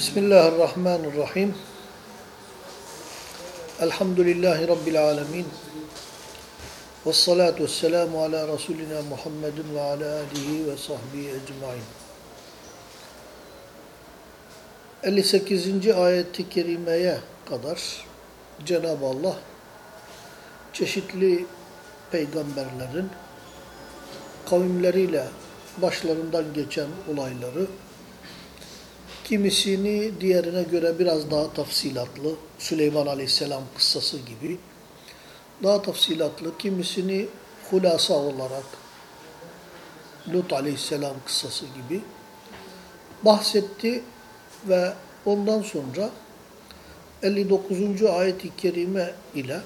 Bismillahirrahmanirrahim. Elhamdülillahi Rabbil alemin. Ve salatu ve selamu ala Resulina Muhammedin ve ala alihi ve sahbihi ecmain. 58. ayeti kerimeye kadar Cenab-ı Allah çeşitli peygamberlerin kavimleriyle başlarından geçen olayları kimisini diğerine göre biraz daha tafsilatlı, Süleyman Aleyhisselam kıssası gibi daha tafsilatlı, kimisini hulasa olarak Lut Aleyhisselam kıssası gibi bahsetti ve ondan sonra 59. ayet-i kerime ile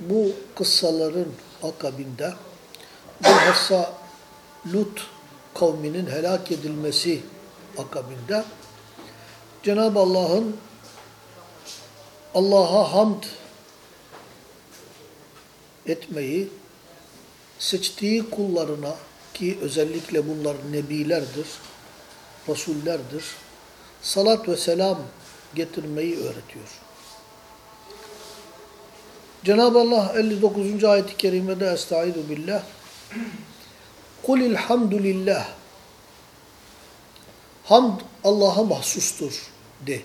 bu kıssaların akabinde bilhassa Lut kavminin helak edilmesi akabinde Cenab-ı Allah'ın Allah'a hamd etmeyi seçtiği kullarına ki özellikle bunlar nebilerdir, rasullerdir, salat ve selam getirmeyi öğretiyor. Cenab-ı Allah 59. ayet-i kerimede Estaizu billah Kul ilhamdülillah Hamd Allah'a mahsustur de.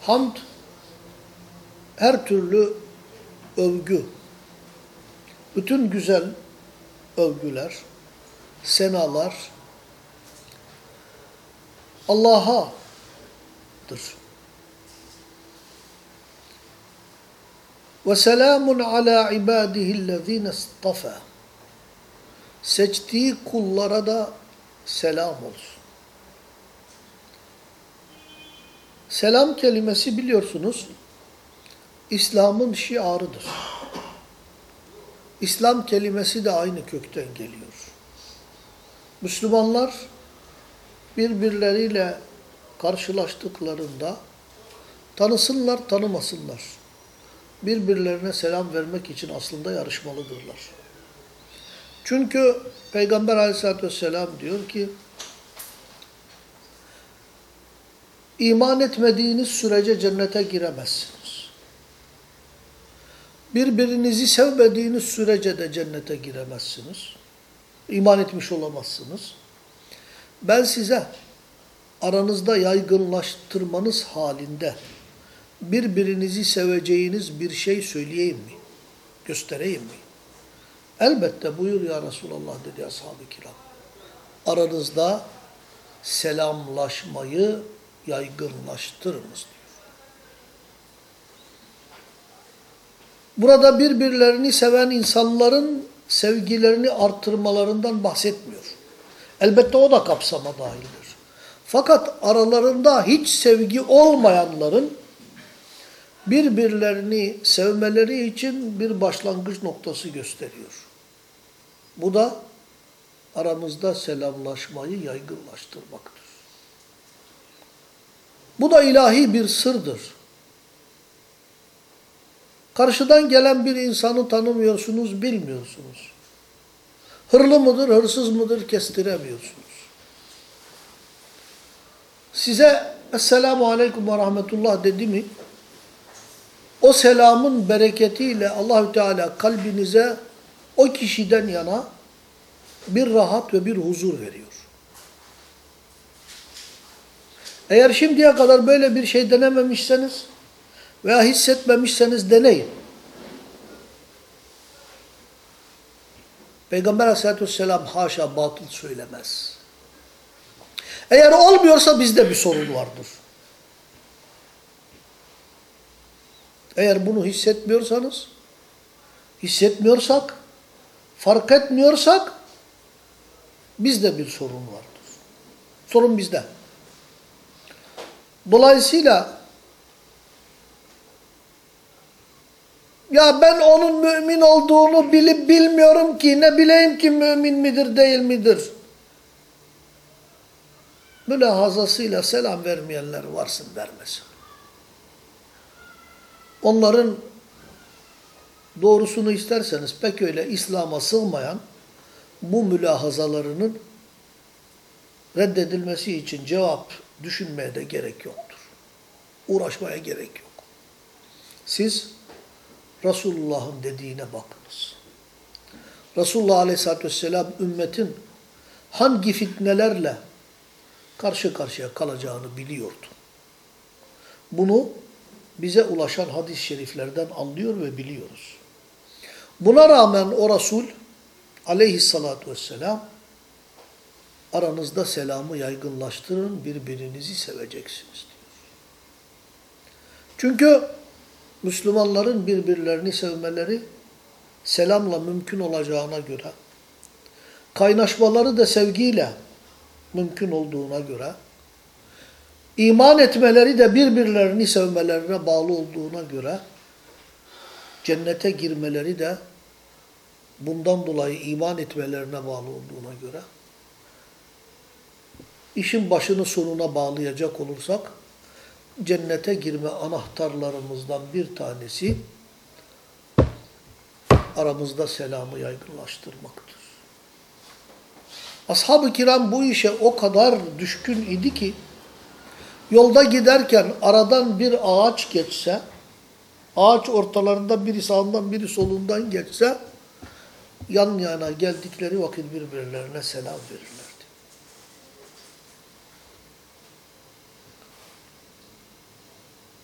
Hamd her türlü övgü, bütün güzel övgüler, senalar Allah'adır. Ve selamun ala ibadihillezine istafa. Seçtiği kullara da selam olsun. Selam kelimesi biliyorsunuz İslam'ın şiarıdır. İslam kelimesi de aynı kökten geliyor. Müslümanlar birbirleriyle karşılaştıklarında tanısınlar, tanımasınlar. Birbirlerine selam vermek için aslında yarışmalıdırlar. Çünkü Peygamber aleyhissalatü vesselam diyor ki iman etmediğiniz sürece cennete giremezsiniz. Birbirinizi sevmediğiniz sürece de cennete giremezsiniz. İman etmiş olamazsınız. Ben size aranızda yaygınlaştırmanız halinde birbirinizi seveceğiniz bir şey söyleyeyim mi? Göstereyim mi? Elbette buyur ya Resulallah dedi ashab-ı kiram. Aranızda selamlaşmayı yaygınlaştırınız diyor. Burada birbirlerini seven insanların sevgilerini artırmalarından bahsetmiyor. Elbette o da kapsama dahildir. Fakat aralarında hiç sevgi olmayanların birbirlerini sevmeleri için bir başlangıç noktası gösteriyor. Bu da aramızda selamlaşmayı yaygınlaştırmaktır. Bu da ilahi bir sırdır. Karşıdan gelen bir insanı tanımıyorsunuz, bilmiyorsunuz. Hırlı mıdır, hırsız mıdır kestiremiyorsunuz. Size Esselamu Aleyküm ve Rahmetullah dedi mi, o selamın bereketiyle Allahü Teala kalbinize o kişiden yana bir rahat ve bir huzur veriyor. Eğer şimdiye kadar böyle bir şey denememişseniz veya hissetmemişseniz deneyin. Peygamber aleyhissalatü vesselam haşa batıl söylemez. Eğer olmuyorsa bizde bir sorun vardır. Eğer bunu hissetmiyorsanız, hissetmiyorsak, fark etmiyorsak bizde bir sorun vardır. Sorun bizde. Dolayısıyla ya ben onun mümin olduğunu bilip bilmiyorum ki ne bileyim ki mümin midir değil midir? Mülahazasıyla selam vermeyenler varsın vermesin. Onların doğrusunu isterseniz pek öyle İslam'a sığmayan bu mülahazalarının reddedilmesi için cevap düşünmeye de gerek yoktur. Uğraşmaya gerek yok. Siz Resulullah'ın dediğine bakınız. Resulullah Aleyhisselatü Vesselam ümmetin hangi fitnelerle karşı karşıya kalacağını biliyordu. Bunu bize ulaşan hadis-i şeriflerden anlıyor ve biliyoruz. Buna rağmen o Resul aleyhissalatu vesselam aranızda selamı yaygınlaştırın, birbirinizi seveceksiniz diyor. Çünkü Müslümanların birbirlerini sevmeleri selamla mümkün olacağına göre, kaynaşmaları da sevgiyle mümkün olduğuna göre, iman etmeleri de birbirlerini sevmelerine bağlı olduğuna göre, cennete girmeleri de bundan dolayı iman etmelerine bağlı olduğuna göre, işin başını sonuna bağlayacak olursak, cennete girme anahtarlarımızdan bir tanesi, aramızda selamı yaygınlaştırmaktır. Ashab-ı kiram bu işe o kadar düşkün idi ki, yolda giderken aradan bir ağaç geçse, ağaç ortalarında biri sağından biri solundan geçse, yan yana geldikleri vakit birbirlerine selam verirlerdi.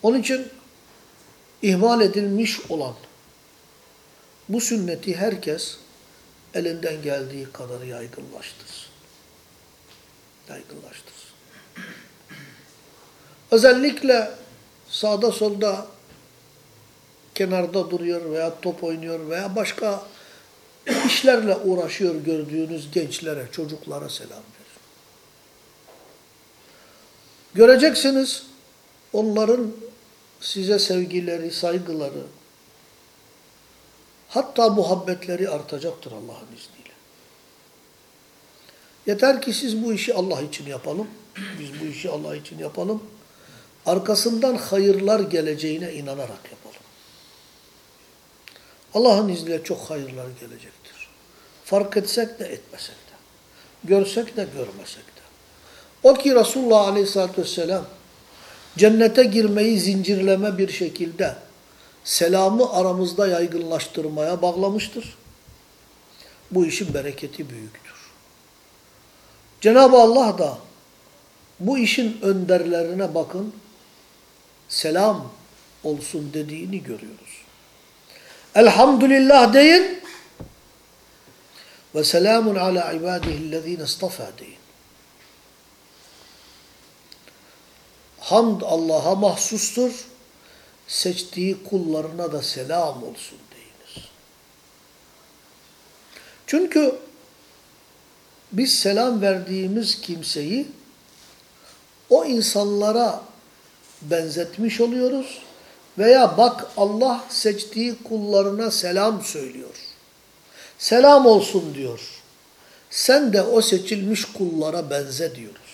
Onun için ihmal edilmiş olan bu sünneti herkes elinden geldiği kadar yaygınlaştırsın. Yaygınlaştırsın. Özellikle sağda solda kenarda duruyor veya top oynuyor veya başka işlerle uğraşıyor gördüğünüz gençlere, çocuklara selam verin. Göreceksiniz onların size sevgileri, saygıları, hatta muhabbetleri artacaktır Allah'ın izniyle. Yeter ki siz bu işi Allah için yapalım. Biz bu işi Allah için yapalım. Arkasından hayırlar geleceğine inanarak yapalım. Allah'ın izniyle çok hayırlar gelecektir. Fark etsek de etmesek de. Görsek de görmesek de. O ki Resulullah Aleyhisselatü Vesselam cennete girmeyi zincirleme bir şekilde selamı aramızda yaygınlaştırmaya bağlamıştır. Bu işin bereketi büyüktür. Cenab-ı Allah da bu işin önderlerine bakın, selam olsun dediğini görüyoruz. Elhamdülillah deyin ve selamun ala ibadihillezine istafa deyin. Hamd Allah'a mahsustur. Seçtiği kullarına da selam olsun deyiniz. Çünkü biz selam verdiğimiz kimseyi o insanlara benzetmiş oluyoruz veya bak Allah seçtiği kullarına selam söylüyor. Selam olsun diyor. Sen de o seçilmiş kullara benze diyoruz.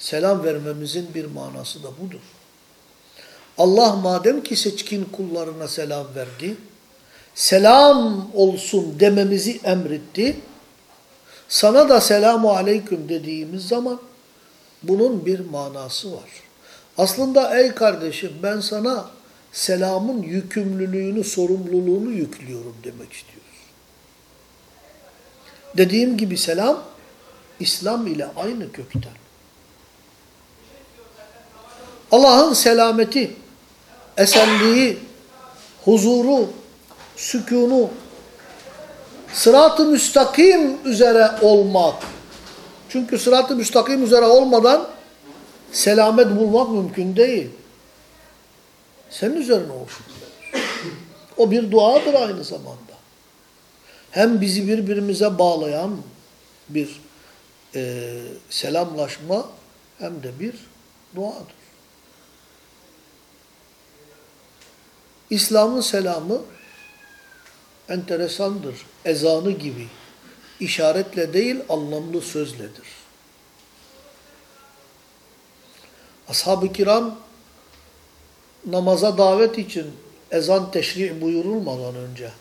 Selam vermemizin bir manası da budur. Allah madem ki seçkin kullarına selam verdi, selam olsun dememizi emretti, sana da selamu aleyküm dediğimiz zaman bunun bir manası var. Aslında ey kardeşim ben sana selamın yükümlülüğünü, sorumluluğunu yüklüyorum demek istiyoruz. Dediğim gibi selam, İslam ile aynı kökten. Allah'ın selameti, esenliği, huzuru, sükunu, sırat-ı müstakim üzere olmak. Çünkü sırat-ı müstakim üzere olmadan selamet bulmak mümkün değil. Senin üzerine olsun. O bir duadır aynı zamanda. Hem bizi birbirimize bağlayan bir e, selamlaşma hem de bir duadır. İslam'ın selamı enteresandır. Ezanı gibi. işaretle değil anlamlı sözledir. Ashab-ı kiram namaza davet için ezan teşri' buyurulmadan önce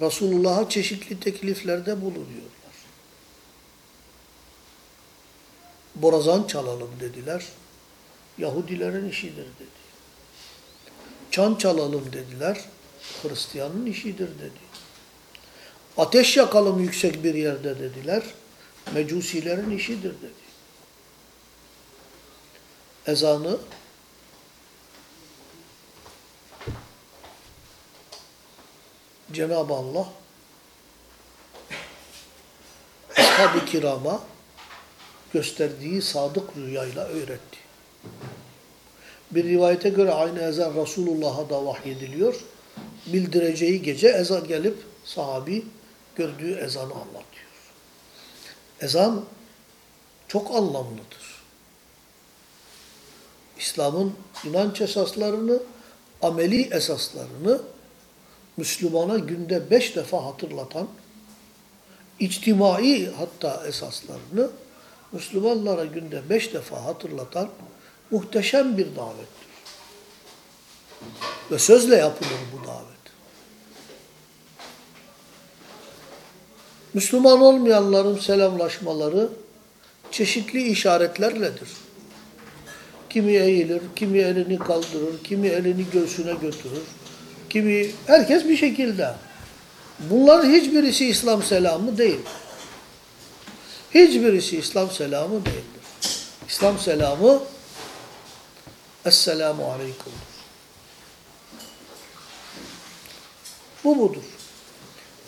Resulullah'a çeşitli tekliflerde bulunuyorlar. Borazan çalalım dediler. Yahudilerin işidir dedi. Çan çalalım dediler. Hristiyanın işidir dedi. Ateş yakalım yüksek bir yerde dediler. Mecusilerin işidir dedi. Ezanı Cenab-ı Allah ashab-ı kirama gösterdiği sadık rüyayla öğretti. Bir rivayete göre aynı ezan Resulullah'a da vahyediliyor. Bildireceği gece ezan gelip sahabi gördüğü ezanı anlatıyor. Ezan çok anlamlıdır. İslam'ın inanç esaslarını, ameli esaslarını Müslümana günde beş defa hatırlatan, içtimai hatta esaslarını Müslümanlara günde beş defa hatırlatan muhteşem bir davettir. Ve sözle yapılır bu davet. Müslüman olmayanların selamlaşmaları çeşitli işaretlerledir. Kimi eğilir, kimi elini kaldırır, kimi elini göğsüne götürür, kimi herkes bir şekilde. Bunların hiçbirisi İslam selamı değil. Hiçbirisi İslam selamı değildir. İslam selamı Esselamu Aleyküm. Bu budur.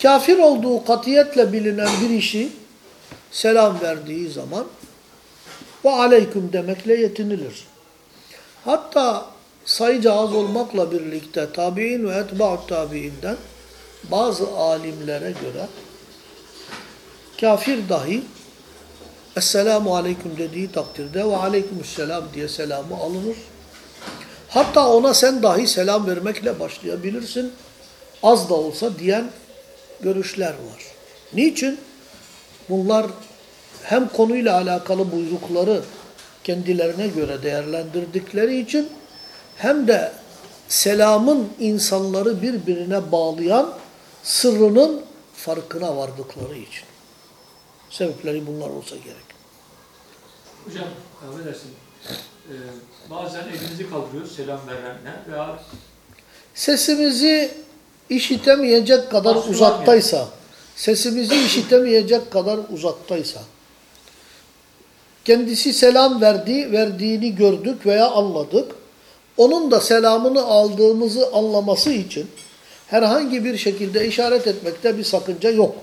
Kafir olduğu katiyetle bilinen bir işi selam verdiği zaman ve aleyküm demekle yetinilir. Hatta sayıca az olmakla birlikte tabi'in ve etba'ut tabi'inden bazı alimlere göre kafir dahi Esselamu Aleyküm dediği takdirde ve Aleykümselam diye selamı alınır. Hatta ona sen dahi selam vermekle başlayabilirsin. Az da olsa diyen görüşler var. Niçin? Bunlar hem konuyla alakalı buyrukları kendilerine göre değerlendirdikleri için hem de selamın insanları birbirine bağlayan sırrının farkına vardıkları için. Sebepleri bunlar olsa gerek. Hocam, affedersin. Ee, bazen elinizi kaldırıyoruz selam verenler veya Sesimizi işitemeyecek kadar Asıl uzaktaysa, sesimizi işitemeyecek kadar uzaktaysa, kendisi selam verdi, verdiğini gördük veya anladık, onun da selamını aldığımızı anlaması için herhangi bir şekilde işaret etmekte bir sakınca yok.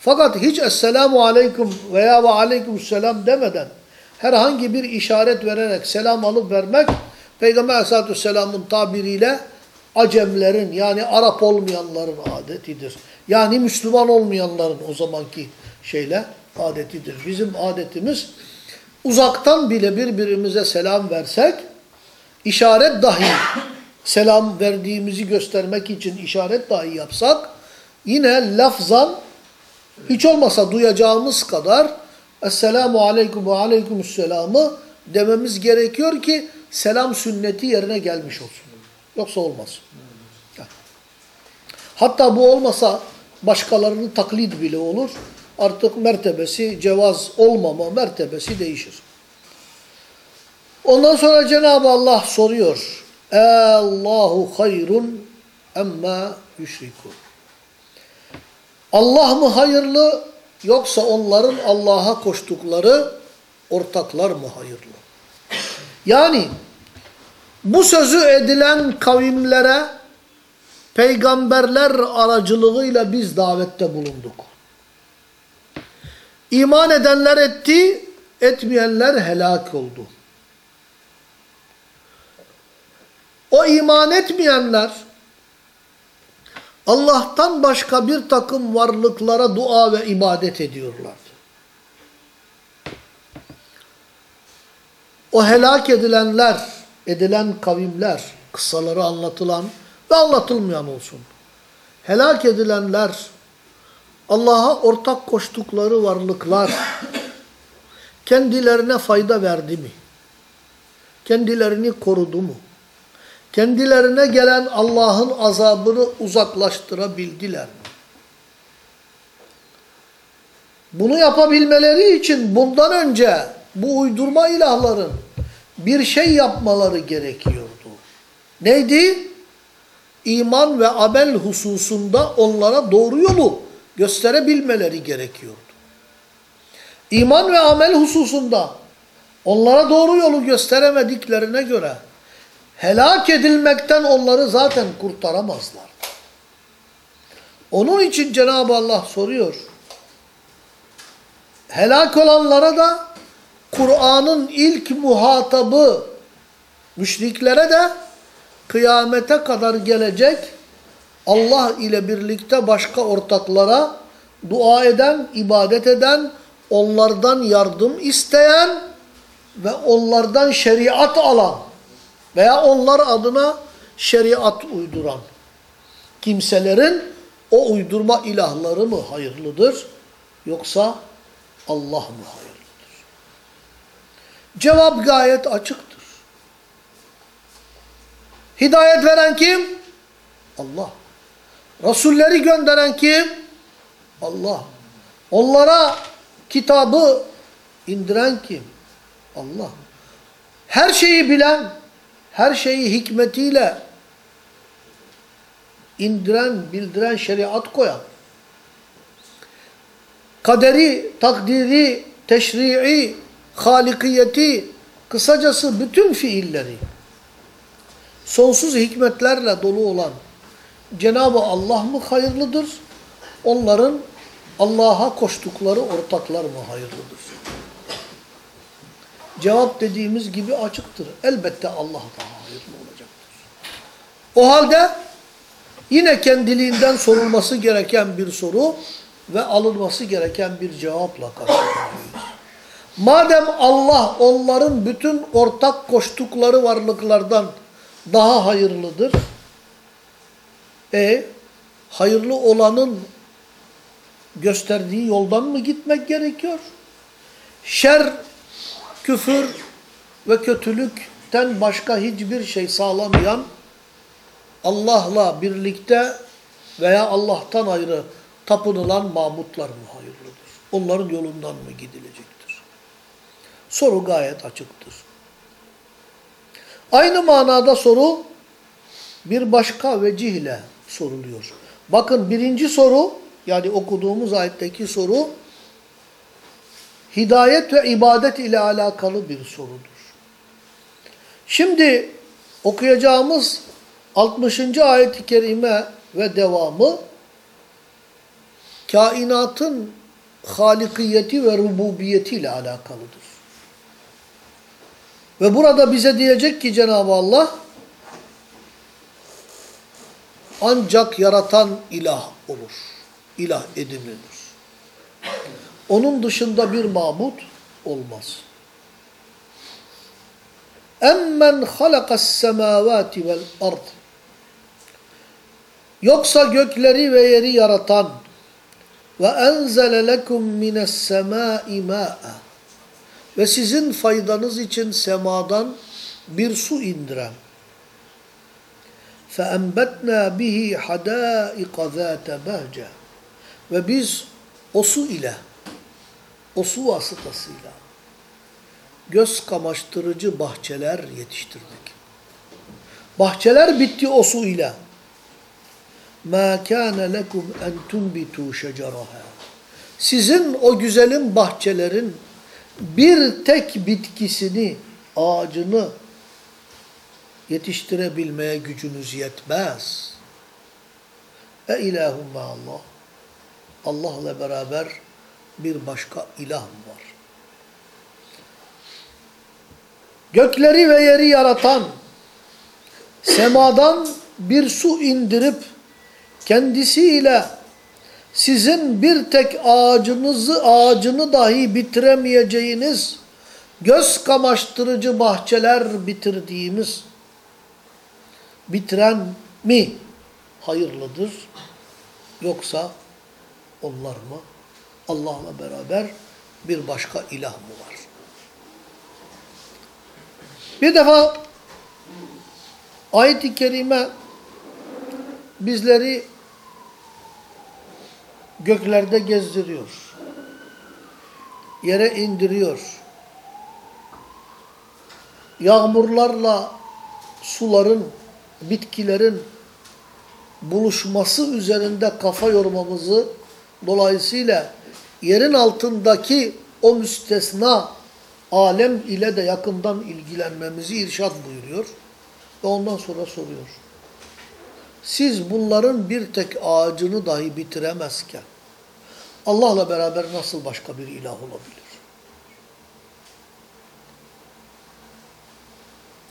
Fakat hiç Esselamu Aleyküm veya ve Aleykümselam demeden herhangi bir işaret vererek selam alıp vermek Peygamber Aleyhisselatü Vesselam'ın tabiriyle Acemlerin yani Arap olmayanların adetidir. Yani Müslüman olmayanların o zamanki şeyle adetidir. Bizim adetimiz uzaktan bile birbirimize selam versek işaret dahi selam verdiğimizi göstermek için işaret dahi yapsak yine lafzan hiç olmasa duyacağımız kadar Esselamu Aleyküm ve Aleykümselam'ı dememiz gerekiyor ki selam sünneti yerine gelmiş olsun. Yoksa olmaz. Hatta bu olmasa başkalarının taklit bile olur. Artık mertebesi, cevaz olmama mertebesi değişir. Ondan sonra Cenab-ı Allah soruyor. Allahu hayrun emma yüşrikun. Allah mı hayırlı yoksa onların Allah'a koştukları ortaklar mı hayırlı? Yani bu sözü edilen kavimlere peygamberler aracılığıyla biz davette bulunduk. İman edenler etti, etmeyenler helak oldu. O iman etmeyenler Allah'tan başka bir takım varlıklara dua ve ibadet ediyorlardı. O helak edilenler, edilen kavimler, kıssaları anlatılan ve anlatılmayan olsun. Helak edilenler, Allah'a ortak koştukları varlıklar kendilerine fayda verdi mi? Kendilerini korudu mu? Kendilerine gelen Allah'ın azabını uzaklaştırabildiler? Bunu yapabilmeleri için bundan önce bu uydurma ilahların bir şey yapmaları gerekiyordu. Neydi? İman ve amel hususunda onlara doğru yolu gösterebilmeleri gerekiyordu. İman ve amel hususunda onlara doğru yolu gösteremediklerine göre helak edilmekten onları zaten kurtaramazlar. Onun için Cenab-ı Allah soruyor. Helak olanlara da Kur'an'ın ilk muhatabı müşriklere de kıyamete kadar gelecek Allah ile birlikte başka ortaklara dua eden, ibadet eden, onlardan yardım isteyen ve onlardan şeriat alan veya onlar adına şeriat uyduran kimselerin o uydurma ilahları mı hayırlıdır yoksa Allah mı hayırlıdır? Cevap gayet açıktır. Hidayet veren kim? Allah. Resulleri gönderen kim? Allah. Onlara kitabı indiren kim? Allah. Her şeyi bilen, her şeyi hikmetiyle indiren, bildiren, şeriat koyan, kaderi, takdiri, teşri'i, halikiyeti, kısacası bütün fiilleri, sonsuz hikmetlerle dolu olan Cenab-ı Allah mı hayırlıdır? Onların Allah'a koştukları ortaklar mı hayırlıdır? Cevap dediğimiz gibi açıktır. Elbette Allah daha hayırlı olacaktır. O halde yine kendiliğinden sorulması gereken bir soru ve alınması gereken bir cevapla karşılaşıyoruz. Madem Allah onların bütün ortak koştukları varlıklardan daha hayırlıdır, e hayırlı olanın gösterdiği yoldan mı gitmek gerekiyor? Şer, küfür ve kötülükten başka hiçbir şey sağlamayan Allah'la birlikte veya Allah'tan ayrı tapınılan mabutlar mı hayırlıdır? Onların yolundan mı gidilecektir? Soru gayet açıktır. Aynı manada soru bir başka vecihle soruluyor. Bakın birinci soru yani okuduğumuz ayetteki soru hidayet ve ibadet ile alakalı bir sorudur. Şimdi okuyacağımız 60. ayet-i kerime ve devamı kainatın halikiyeti ve rububiyeti ile alakalıdır. Ve burada bize diyecek ki Cenab-ı Allah ancak yaratan ilah olur. İlah edinilir. Onun dışında bir mabut olmaz. Emmen halakas semavati vel ard. Yoksa gökleri ve yeri yaratan ve enzele lekum mines semai ma'a ve sizin faydanız için semadan bir su indiren فَاَنْبَتْنَا بِهِ حَدَائِقَ ذَاتَ بَهْجَةً Ve biz o su ile, o su vasıtasıyla göz kamaştırıcı bahçeler yetiştirdik. Bahçeler bitti o su ile. مَا كَانَ لَكُمْ اَنْ تُنْبِتُوا شَجَرَهَا Sizin o güzelim bahçelerin bir tek bitkisini, ağacını yetiştirebilmeye gücünüz yetmez. E ilahum Allah. Allah'la beraber bir başka ilah var? Gökleri ve yeri yaratan, semadan bir su indirip kendisiyle sizin bir tek ağacınızı, ağacını dahi bitiremeyeceğiniz göz kamaştırıcı bahçeler bitirdiğimiz bitiren mi hayırlıdır yoksa onlar mı? Allah'la beraber bir başka ilah mı var? Bir defa ayet-i kerime bizleri göklerde gezdiriyor. Yere indiriyor. yağmurlarla suların, bitkilerin buluşması üzerinde kafa yormamızı dolayısıyla yerin altındaki o müstesna alem ile de yakından ilgilenmemizi irşad buyuruyor. Ve ondan sonra soruyor. Siz bunların bir tek ağacını dahi bitiremezken Allah'la beraber nasıl başka bir ilah olabilir?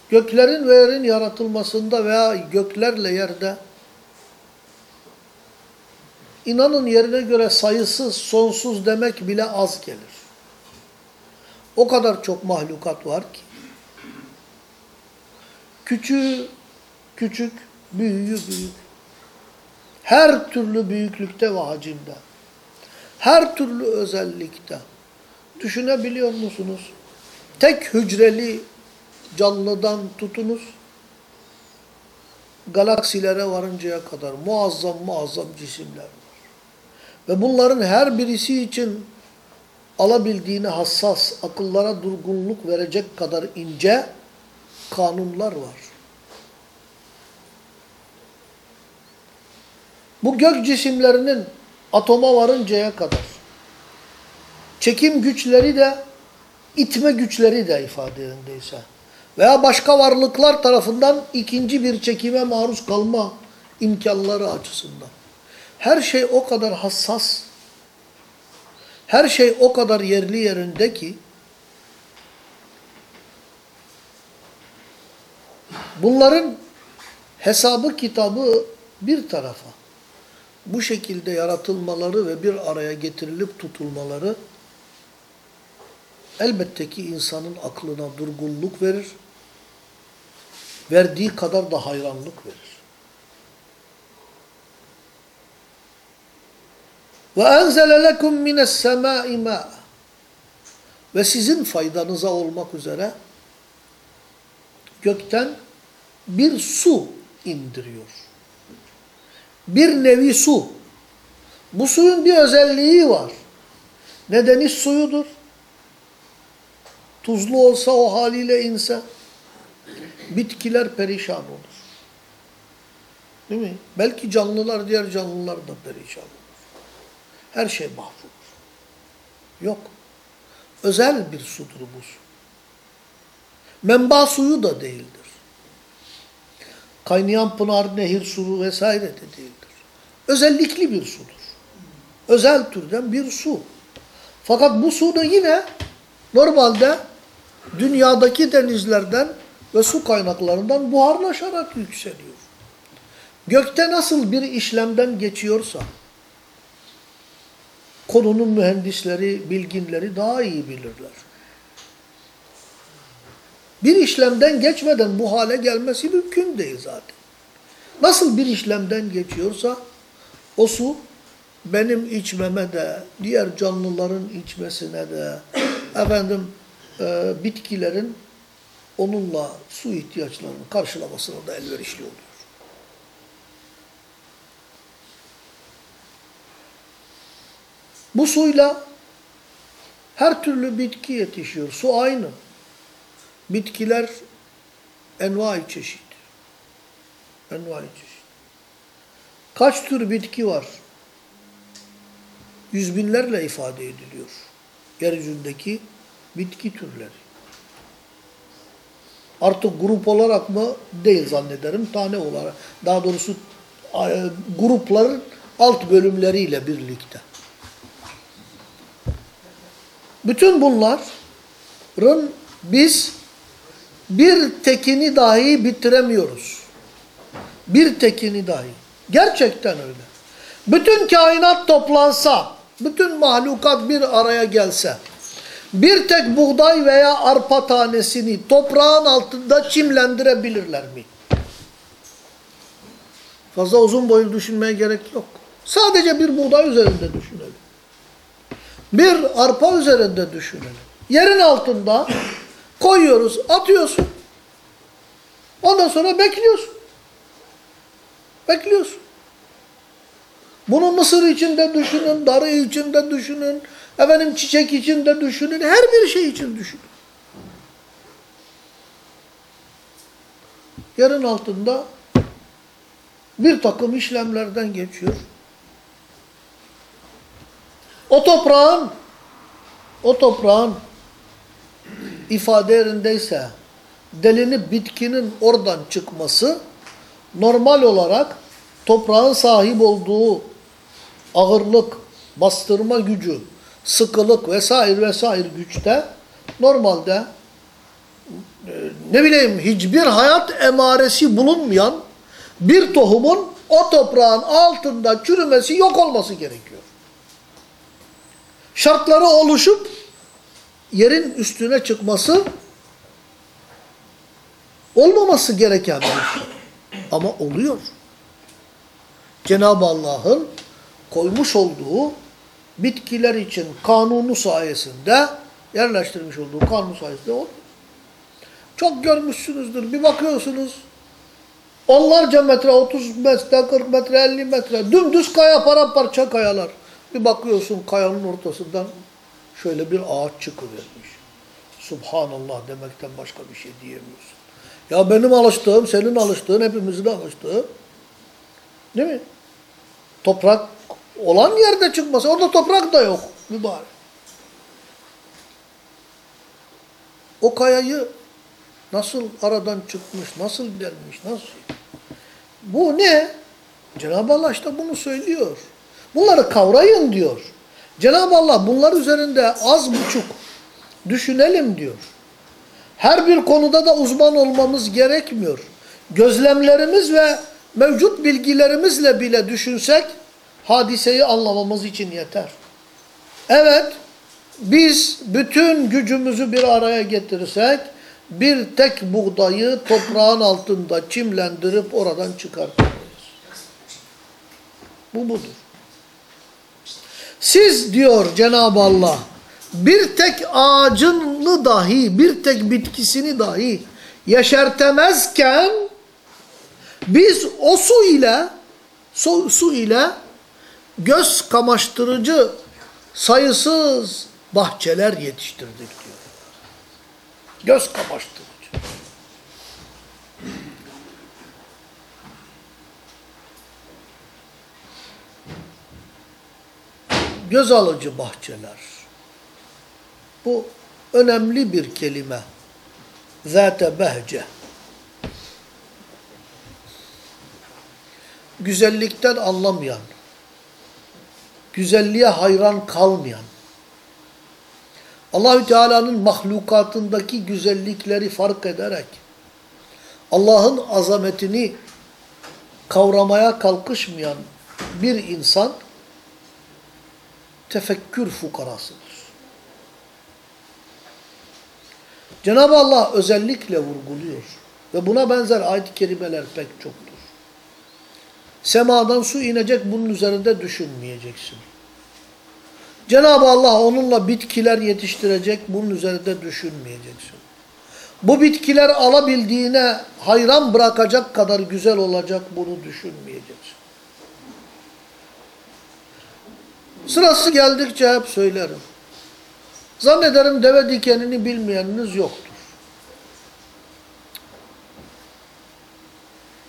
Göklerin ve yerin yaratılmasında veya göklerle yerde inanın yerine göre sayısız, sonsuz demek bile az gelir. O kadar çok mahlukat var ki. Küçüğü küçük, büyüğü büyük. Her türlü büyüklükte ve hacimde. Her türlü özellikte. Düşünebiliyor musunuz? Tek hücreli canlıdan tutunuz. Galaksilere varıncaya kadar muazzam muazzam cisimler. Ve bunların her birisi için alabildiğini hassas, akıllara durgunluk verecek kadar ince kanunlar var. Bu gök cisimlerinin atoma varıncaya kadar çekim güçleri de itme güçleri de ifade yerindeyse veya başka varlıklar tarafından ikinci bir çekime maruz kalma imkanları açısından. Her şey o kadar hassas, her şey o kadar yerli yerinde ki bunların hesabı kitabı bir tarafa bu şekilde yaratılmaları ve bir araya getirilip tutulmaları elbette ki insanın aklına durgunluk verir. Verdiği kadar da hayranlık verir. Ve enzele lekum mines semai ma. Ve sizin faydanıza olmak üzere gökten bir su indiriyor. Bir nevi su. Bu suyun bir özelliği var. Ne deniz suyudur. Tuzlu olsa o haliyle inse bitkiler perişan olur. Değil mi? Belki canlılar diğer canlılar da perişan olur. Her şey mahvolur. Yok. Özel bir sudur bu su. Menba suyu da değildir. Kaynayan pınar, nehir suyu vesaire de değildir. Özellikli bir sudur. Özel türden bir su. Fakat bu su da yine normalde dünyadaki denizlerden ve su kaynaklarından buharlaşarak yükseliyor. Gökte nasıl bir işlemden geçiyorsa, konunun mühendisleri, bilginleri daha iyi bilirler. Bir işlemden geçmeden bu hale gelmesi mümkün değil zaten. Nasıl bir işlemden geçiyorsa o su benim içmeme de, diğer canlıların içmesine de, efendim e, bitkilerin onunla su ihtiyaçlarını karşılamasına da elverişli oluyor. Bu suyla her türlü bitki yetişiyor. Su aynı. Bitkiler envai çeşit. Envai çeşit. Kaç tür bitki var? Yüz binlerle ifade ediliyor. Yeryüzündeki bitki türleri. Artık grup olarak mı? Değil zannederim. Tane olarak. Daha doğrusu grupların alt bölümleriyle birlikte. Bütün bunların biz bir tekini dahi bitiremiyoruz. Bir tekini dahi. Gerçekten öyle. Bütün kainat toplansa, bütün mahlukat bir araya gelse, bir tek buğday veya arpa tanesini toprağın altında çimlendirebilirler mi? Fazla uzun boylu düşünmeye gerek yok. Sadece bir buğday üzerinde düşünelim. Bir arpa üzerinde düşünelim. Yerin altında koyuyoruz, atıyorsun. Ondan sonra bekliyorsun. Bekliyorsun. Bunu mısır içinde düşünün, darı içinde düşünün, efendim çiçek içinde düşünün, her bir şey için düşünün. yerin altında bir takım işlemlerden geçiyor. O toprağın o toprağın ifade yerindeyse delini bitkinin oradan çıkması normal olarak toprağın sahip olduğu ağırlık, bastırma gücü, sıkılık vesaire vesaire güçte normalde e, ne bileyim hiçbir hayat emaresi bulunmayan bir tohumun o toprağın altında çürümesi yok olması gerekiyor. Şartları oluşup yerin üstüne çıkması olmaması gereken bir şey. Ama oluyor. Cenab-ı Allah'ın koymuş olduğu bitkiler için kanunu sayesinde yerleştirmiş olduğu kanun sayesinde oluyor. Çok görmüşsünüzdür. Bir bakıyorsunuz onlarca metre, 30 metre, 40 metre, 50 metre dümdüz kaya paramparça kayalar. Bir bakıyorsun kayanın ortasından şöyle bir ağaç çıkıvermiş. Subhanallah demekten başka bir şey diyemiyorsun. Ya benim alıştığım, senin alıştığın, hepimizin alıştığı değil mi? Toprak olan yerde çıkması. Orada toprak da yok mübarek. O kayayı nasıl aradan çıkmış, nasıl gelmiş, nasıl? Bu ne? Cenab-ı Allah işte bunu söylüyor. Bunları kavrayın diyor. Cenab-ı Allah bunlar üzerinde az buçuk düşünelim diyor. Her bir konuda da uzman olmamız gerekmiyor. Gözlemlerimiz ve mevcut bilgilerimizle bile düşünsek hadiseyi anlamamız için yeter. Evet, biz bütün gücümüzü bir araya getirirsek bir tek buğdayı toprağın altında çimlendirip oradan çıkartırız. Bu budur. Siz diyor Cenab-ı Allah bir tek ağacını dahi, bir tek bitkisini dahi yeşertemezken biz o su ile su, su ile göz kamaştırıcı sayısız bahçeler yetiştirdik diyor. Göz kamaştırıcı. Göz alıcı bahçeler. Bu önemli bir kelime. Zate behce. Güzellikten anlamayan, güzelliğe hayran kalmayan, Allahü Teala'nın mahlukatındaki güzellikleri fark ederek Allah'ın azametini kavramaya kalkışmayan bir insan tefekkür fukarasıdır. Cenab-ı Allah özellikle vurguluyor ve buna benzer ayet-i kerimeler pek çoktur. Semadan su inecek bunun üzerinde düşünmeyeceksin. Cenab-ı Allah onunla bitkiler yetiştirecek, bunun üzerinde düşünmeyeceksin. Bu bitkiler alabildiğine hayran bırakacak kadar güzel olacak, bunu düşünmeyeceksin. Sırası geldikçe hep söylerim. Zannederim deve dikenini bilmeyeniniz yoktur.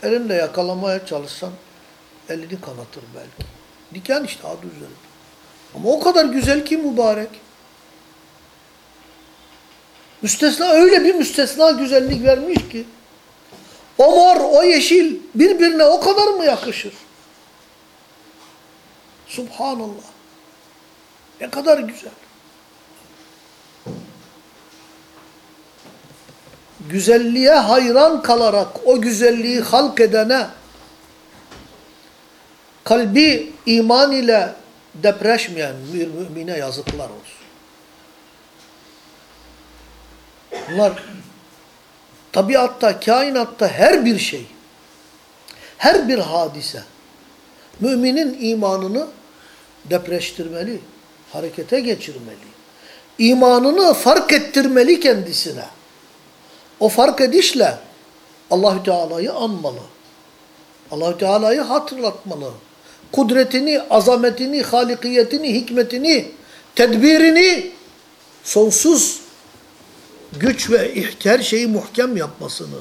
Elinle yakalamaya çalışsan elini kanatır belki. Diken işte adı üzerinde. Ama o kadar güzel ki mübarek. Müstesna öyle bir müstesna güzellik vermiş ki. O mor, o yeşil birbirine o kadar mı yakışır? Subhanallah. Ne kadar güzel. Güzelliğe hayran kalarak o güzelliği halk edene kalbi iman ile depreşmeyen bir mümine yazıklar olsun. Bunlar tabiatta, kainatta her bir şey, her bir hadise müminin imanını depreştirmeli, harekete geçirmeli. İmanını fark ettirmeli kendisine. O fark edişle Allahü Teala'yı anmalı. Allahü Teala'yı hatırlatmalı. Kudretini, azametini, halikiyetini, hikmetini, tedbirini, sonsuz güç ve her şeyi muhkem yapmasını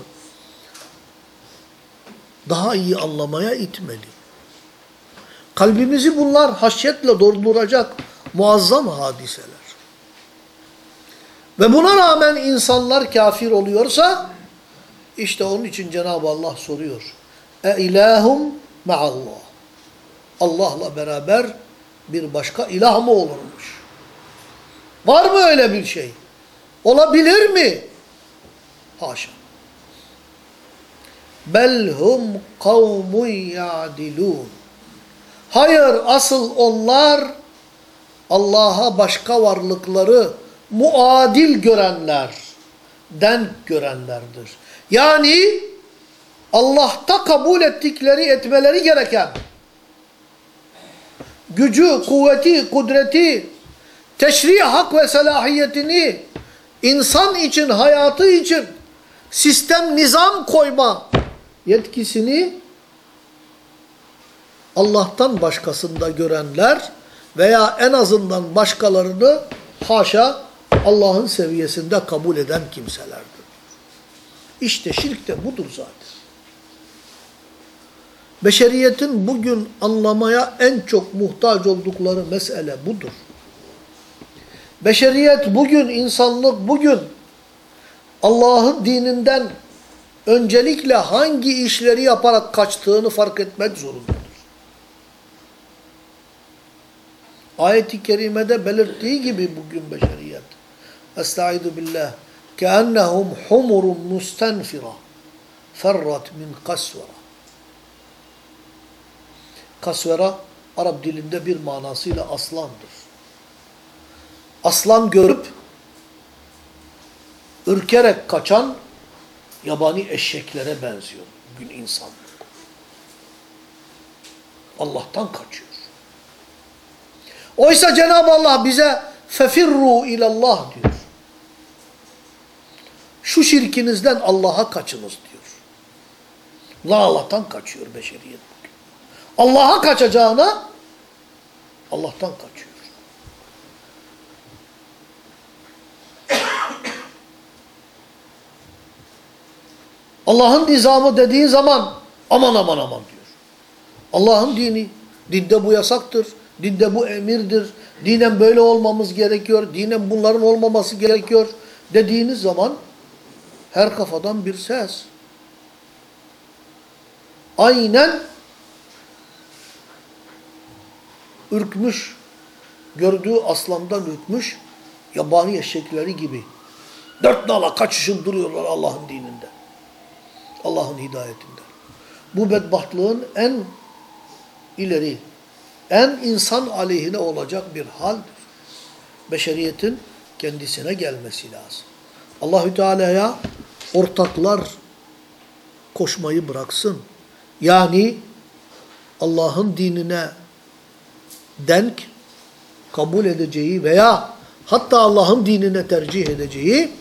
daha iyi anlamaya itmeli. Kalbimizi bunlar haşyetle dolduracak muazzam hadiseler. Ve buna rağmen insanlar kafir oluyorsa işte onun için Cenab-ı Allah soruyor. E ilahum ma'allah. Allah'la beraber bir başka ilah mı olurmuş? Var mı öyle bir şey? Olabilir mi? Haşa. Belhum kavmun ya'dilun. Hayır asıl onlar Allah'a başka varlıkları muadil görenler, denk görenlerdir. Yani Allah'ta kabul ettikleri, etmeleri gereken gücü, kuvveti, kudreti, teşri hak ve selahiyetini insan için, hayatı için sistem, nizam koyma yetkisini Allah'tan başkasında görenler veya en azından başkalarını haşa Allah'ın seviyesinde kabul eden kimselerdir. İşte şirk de budur zaten. Beşeriyetin bugün anlamaya en çok muhtaç oldukları mesele budur. Beşeriyet bugün, insanlık bugün Allah'ın dininden öncelikle hangi işleri yaparak kaçtığını fark etmek zorundadır. Ayet-i kerimede belirttiği gibi bugün beşeriyet. Estaizu billah. Keennehum humurun mustenfira. Ferrat min kasvera. Kasvera Arap dilinde bir manasıyla aslandır. Aslan görüp ürkerek kaçan yabani eşeklere benziyor bugün insanlık. Allah'tan kaçıyor. Oysa Cenab-ı Allah bize fefirru ilallah diyor. Şu şirkinizden Allah'a kaçınız diyor. Allah Allah'tan kaçıyor beşeriyet. Allah'a kaçacağına Allah'tan kaçıyor. Allah'ın nizamı dediği zaman aman aman aman diyor. Allah'ın dini. Dinde bu yasaktır. Dinde bu emirdir. Dinen böyle olmamız gerekiyor. Dinen bunların olmaması gerekiyor. Dediğiniz zaman her kafadan bir ses. Aynen ürkmüş, gördüğü aslandan ürkmüş yabani eşekleri gibi. Dört nala kaçışıp duruyorlar Allah'ın dininde. Allah'ın hidayetinde. Bu bedbahtlığın en ileri, en insan aleyhine olacak bir haldir. Beşeriyetin kendisine gelmesi lazım. Allahü Teala'ya ortaklar koşmayı bıraksın. Yani Allah'ın dinine denk kabul edeceği veya hatta Allah'ın dinine tercih edeceği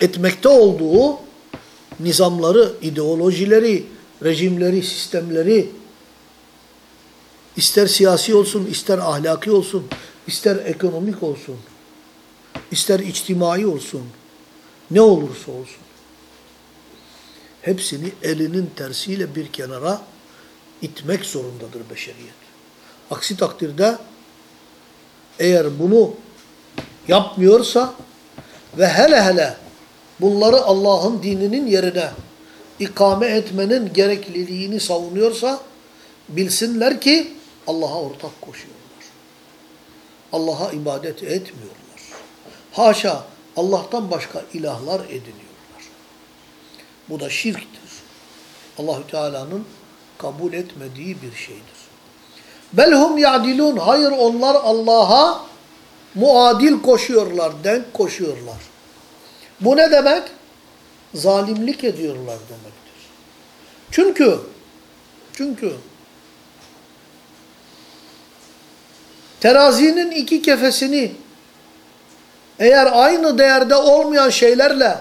etmekte olduğu nizamları, ideolojileri, rejimleri, sistemleri ister siyasi olsun, ister ahlaki olsun, ister ekonomik olsun, ister içtimai olsun, ne olursa olsun. Hepsini elinin tersiyle bir kenara itmek zorundadır beşeriyet. Aksi takdirde eğer bunu yapmıyorsa ve hele hele bunları Allah'ın dininin yerine ikame etmenin gerekliliğini savunuyorsa bilsinler ki Allah'a ortak koşuyorlar. Allah'a ibadet etmiyorlar. Haşa Allah'tan başka ilahlar ediniyorlar. Bu da şirktir. Allahü Teala'nın kabul etmediği bir şeydir. Belhum yadilun. Hayır onlar Allah'a muadil koşuyorlar, denk koşuyorlar. Bu ne demek? Zalimlik ediyorlar demektir. Çünkü çünkü terazinin iki kefesini eğer aynı değerde olmayan şeylerle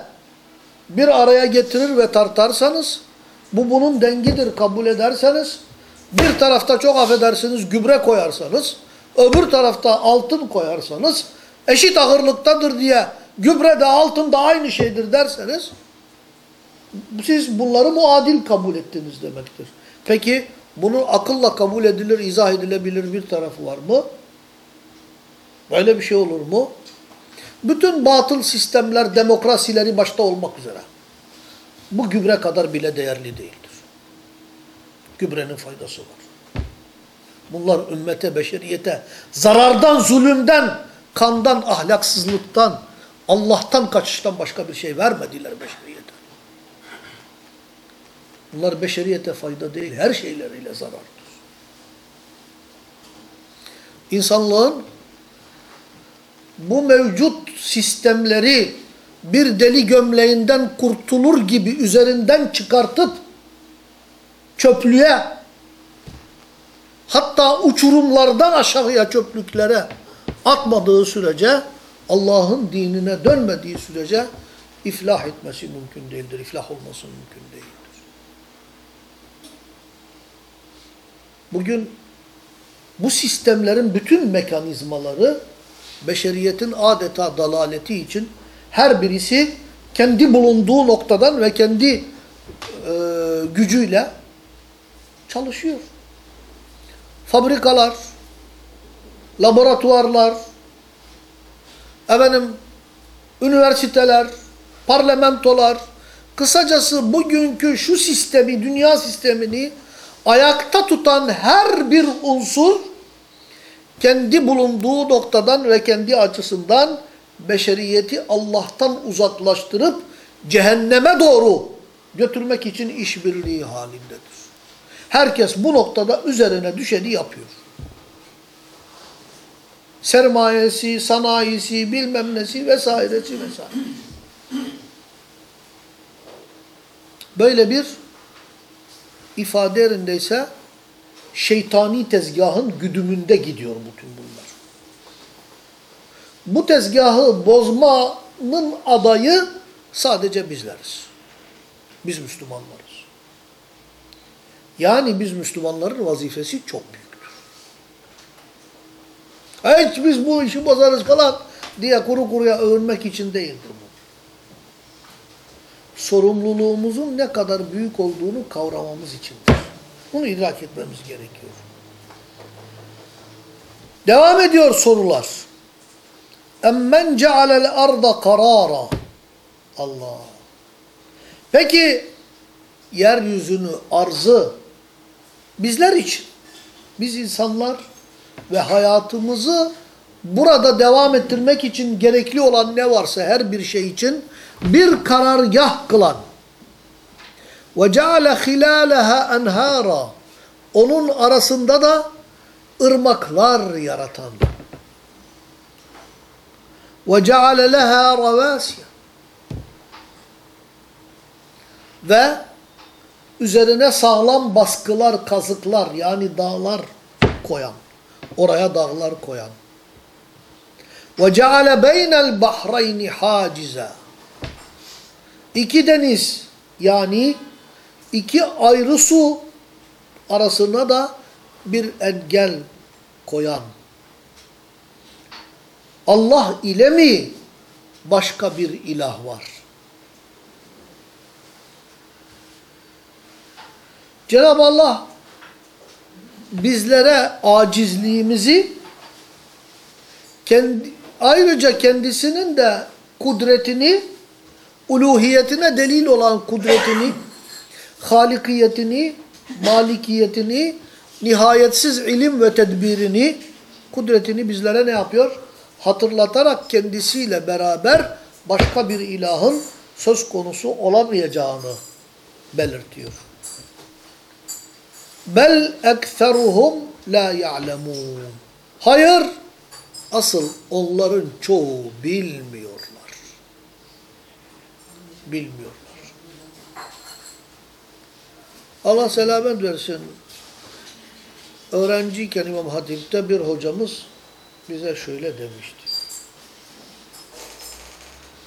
bir araya getirir ve tartarsanız bu bunun dengidir kabul ederseniz bir tarafta çok affedersiniz gübre koyarsanız öbür tarafta altın koyarsanız eşit ağırlıktadır diye gübre de altın da aynı şeydir derseniz Siz bunları muadil kabul ettiniz demektir. Peki bunun akılla kabul edilir, izah edilebilir bir tarafı var mı? Böyle bir şey olur mu? Bütün batıl sistemler, demokrasileri başta olmak üzere. Bu gübre kadar bile değerli değildir. Gübrenin faydası var. Bunlar ümmete, beşeriyete zarardan, zulümden, kandan, ahlaksızlıktan, Allah'tan kaçıştan başka bir şey vermediler beşeriyete. Bunlar beşeriyete fayda değil, her şeyleriyle zarardır. İnsanlığın bu mevcut sistemleri bir deli gömleğinden kurtulur gibi üzerinden çıkartıp çöplüğe hatta uçurumlardan aşağıya çöplüklere atmadığı sürece Allah'ın dinine dönmediği sürece iflah etmesi mümkün değildir. İflah olması mümkün değildir. Bugün bu sistemlerin bütün mekanizmaları beşeriyetin adeta dalaleti için her birisi kendi bulunduğu noktadan ve kendi e, gücüyle çalışıyor. Fabrikalar, laboratuvarlar, efendim, üniversiteler, parlamentolar, kısacası bugünkü şu sistemi, dünya sistemini ayakta tutan her bir unsur kendi bulunduğu noktadan ve kendi açısından beşeriyeti Allah'tan uzaklaştırıp cehenneme doğru götürmek için işbirliği halindedir. Herkes bu noktada üzerine düşeni yapıyor. Sermayesi, sanayisi, bilmem nesi vesairesi vesaire. Böyle bir ifade yerindeyse şeytani tezgahın güdümünde gidiyor bütün bunlar. Bu tezgahı bozmanın adayı sadece bizleriz. Biz Müslümanlarız. Yani biz Müslümanların vazifesi çok büyüktür. Hiç biz bu işi bozarız falan diye kuru kuruya övünmek için değildir bu. Sorumluluğumuzun ne kadar büyük olduğunu kavramamız içindir. Bunu idrak etmemiz gerekiyor. Devam ediyor sorular. Emmen cealel arda karara. Allah. Peki yeryüzünü, arzı bizler için, biz insanlar ve hayatımızı burada devam ettirmek için gerekli olan ne varsa her bir şey için bir karargah kılan ve ceale hilaleha enhara onun arasında da ırmaklar yaratan ve ceale leha ravasiye ve üzerine sağlam baskılar, kazıklar yani dağlar koyan, oraya dağlar koyan. Ve ceale beynel bahreyni haciza. İki deniz yani iki ayrı su arasına da bir engel koyan. Allah ile mi başka bir ilah var? Cenab-ı Allah bizlere acizliğimizi kendi, ayrıca kendisinin de kudretini, uluhiyetine delil olan kudretini, halikiyetini, malikiyetini, nihayetsiz ilim ve tedbirini, kudretini bizlere ne yapıyor? Hatırlatarak kendisiyle beraber başka bir ilahın söz konusu olamayacağını belirtiyor. Bel ekseruhum la ya'lemun. Hayır, asıl onların çoğu bilmiyorlar. Bilmiyorlar. Allah selamet versin. Öğrenciyken İmam Hatip'te bir hocamız bize şöyle demişti.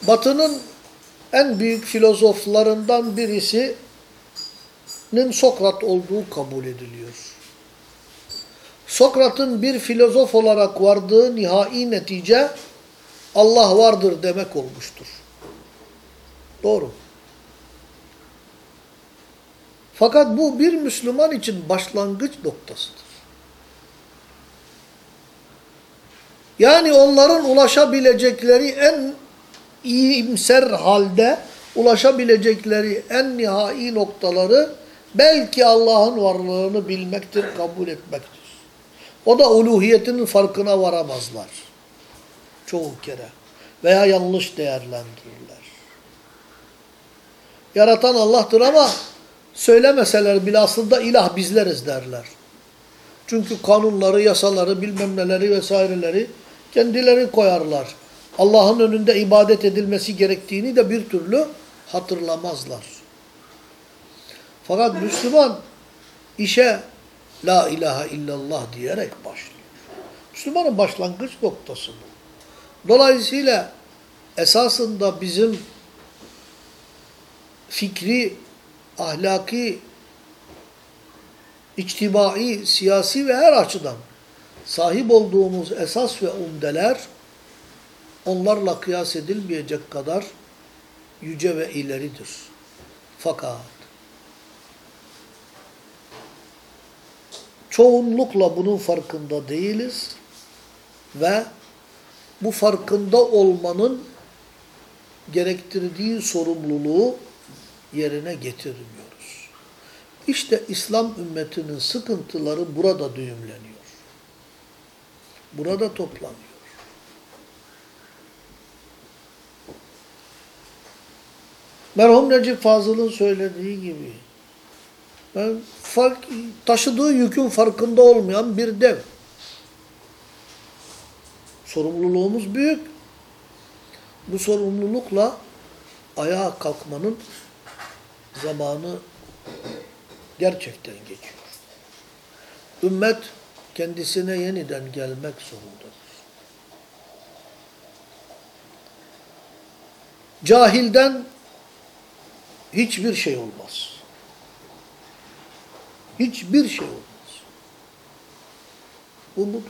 Batı'nın en büyük filozoflarından birisi Sokrat olduğu kabul ediliyor. Sokrat'ın bir filozof olarak vardığı nihai netice Allah vardır demek olmuştur. Doğru. Fakat bu bir Müslüman için başlangıç noktasıdır. Yani onların ulaşabilecekleri en iyimser halde ulaşabilecekleri en nihai noktaları belki Allah'ın varlığını bilmektir, kabul etmektir. O da uluhiyetinin farkına varamazlar. Çoğu kere. Veya yanlış değerlendirirler. Yaratan Allah'tır ama söylemeseler bile aslında ilah bizleriz derler. Çünkü kanunları, yasaları, bilmem neleri vesaireleri kendileri koyarlar. Allah'ın önünde ibadet edilmesi gerektiğini de bir türlü hatırlamazlar. Fakat Müslüman işe La ilahe illallah diyerek başlıyor. Müslümanın başlangıç noktası bu. Dolayısıyla esasında bizim fikri, ahlaki, içtimai, siyasi ve her açıdan sahip olduğumuz esas ve umdeler onlarla kıyas edilmeyecek kadar yüce ve ileridir. Fakat çoğunlukla bunun farkında değiliz ve bu farkında olmanın gerektirdiği sorumluluğu yerine getirmiyoruz. İşte İslam ümmetinin sıkıntıları burada düğümleniyor. Burada toplanıyor. Merhum Necip Fazıl'ın söylediği gibi ben fark, taşıdığı yükün farkında olmayan bir dev. Sorumluluğumuz büyük. Bu sorumlulukla ayağa kalkmanın zamanı gerçekten geçiyor. Ümmet kendisine yeniden gelmek zorundadır. Cahilden hiçbir şey olmaz. Hiçbir şey olmaz. Bu budur.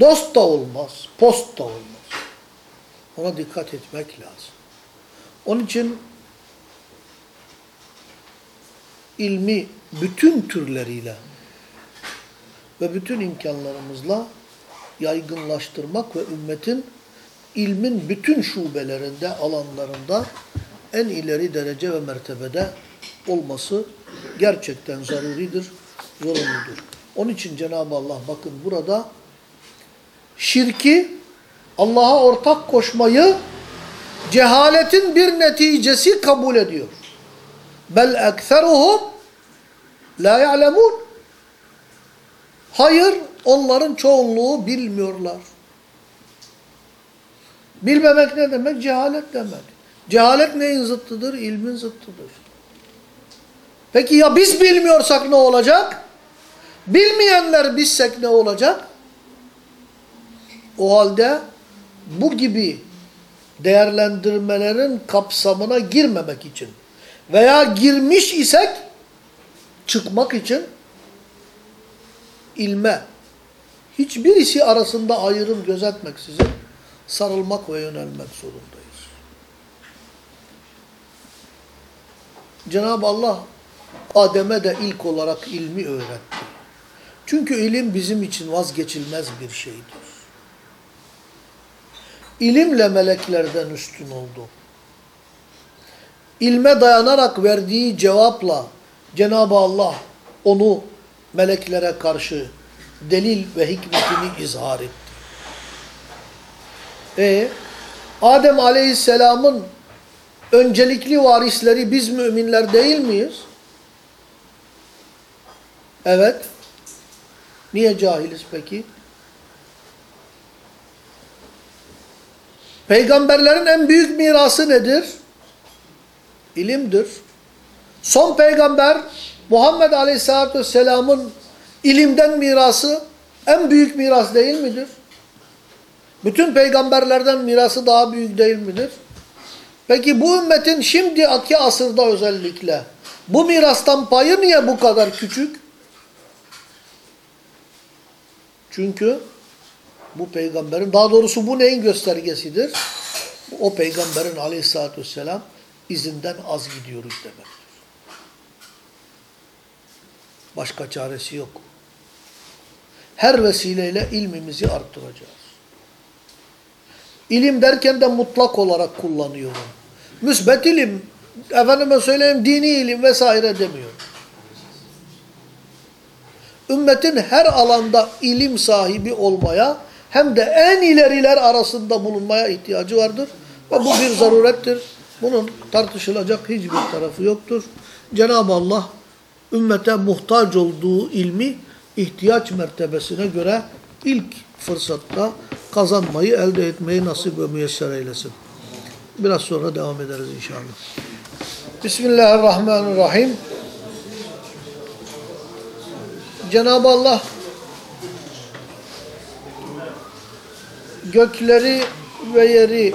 Dost da olmaz, post da olmaz. Ona dikkat etmek lazım. Onun için ilmi bütün türleriyle ve bütün imkanlarımızla yaygınlaştırmak ve ümmetin ilmin bütün şubelerinde, alanlarında en ileri derece ve mertebede olması gerçekten zaruridir, zorunludur. Onun için Cenab-ı Allah bakın burada şirki, Allah'a ortak koşmayı cehaletin bir neticesi kabul ediyor. Bel ekseruhum la ya'lemun. Hayır, onların çoğunluğu bilmiyorlar. Bilmemek ne demek? Cehalet demek. Cehalet neyin zıttıdır? İlmin zıttıdır. Peki ya biz bilmiyorsak ne olacak? Bilmeyenler bizsek ne olacak? O halde bu gibi değerlendirmelerin kapsamına girmemek için veya girmiş isek çıkmak için ilme hiçbirisi arasında ayrım gözetmeksizin sarılmak ve yönelmek zorundayız. Cenab-ı Allah Adem'e de ilk olarak ilmi öğretti. Çünkü ilim bizim için vazgeçilmez bir şeydir. İlimle meleklerden üstün oldu. İlme dayanarak verdiği cevapla Cenab-ı Allah onu meleklere karşı delil ve hikmetini izhar etti. E, Adem Aleyhisselam'ın öncelikli varisleri biz müminler değil miyiz? Evet. Niye cahiliz peki? Peygamberlerin en büyük mirası nedir? İlimdir. Son peygamber Muhammed Aleyhisselatü Vesselam'ın ilimden mirası en büyük miras değil midir? Bütün peygamberlerden mirası daha büyük değil midir? Peki bu ümmetin şimdiki asırda özellikle bu mirastan payı niye bu kadar küçük? Çünkü bu peygamberin, daha doğrusu bu neyin göstergesidir? O peygamberin aleyhissalatü vesselam izinden az gidiyoruz demektir. Başka çaresi yok. Her vesileyle ilmimizi arttıracağız. İlim derken de mutlak olarak kullanıyorum. Müsbet ilim, efendime söyleyeyim dini ilim vesaire demiyorum. Ümmetin her alanda ilim sahibi olmaya hem de en ileriler arasında bulunmaya ihtiyacı vardır. Ve bu bir zarurettir. Bunun tartışılacak hiçbir tarafı yoktur. Cenab-ı Allah ümmete muhtaç olduğu ilmi ihtiyaç mertebesine göre ilk fırsatta kazanmayı, elde etmeyi nasip ve müyesser eylesin. Biraz sonra devam ederiz inşallah. Bismillahirrahmanirrahim. Cenab-ı Allah gökleri ve yeri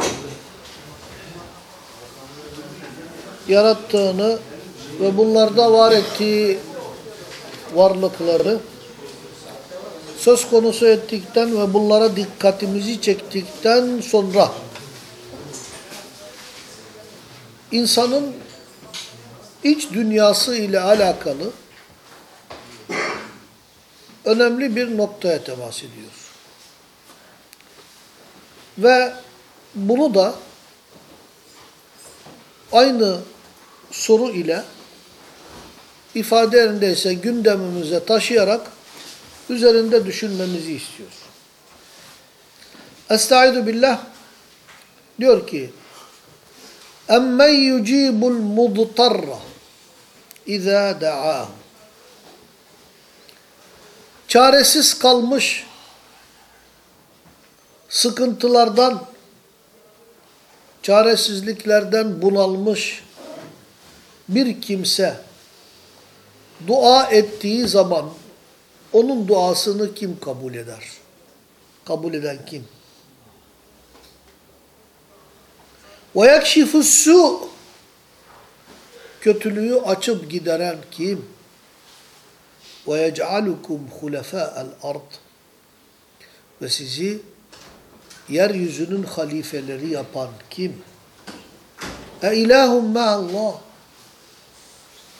yarattığını ve bunlarda var ettiği varlıkları söz konusu ettikten ve bunlara dikkatimizi çektikten sonra insanın iç dünyası ile alakalı önemli bir noktaya temas ediyor. Ve bunu da aynı soru ile ifade yerindeyse gündemimize taşıyarak üzerinde düşünmemizi istiyor. Estaizu billah diyor ki اَمَّنْ يُجِيبُ الْمُضْطَرَّ اِذَا دَعَاهُ Çaresiz kalmış sıkıntılardan, çaresizliklerden bunalmış bir kimse dua ettiği zaman onun duasını kim kabul eder? Kabul eden kim? وَيَكْشِفُ السُّء Kötülüğü açıp gideren kim? وَيَجْعَلُكُمْ خُلَفَاءَ الْأَرْضِ Ve sizi yeryüzünün halifeleri yapan kim? E ilahum Allah.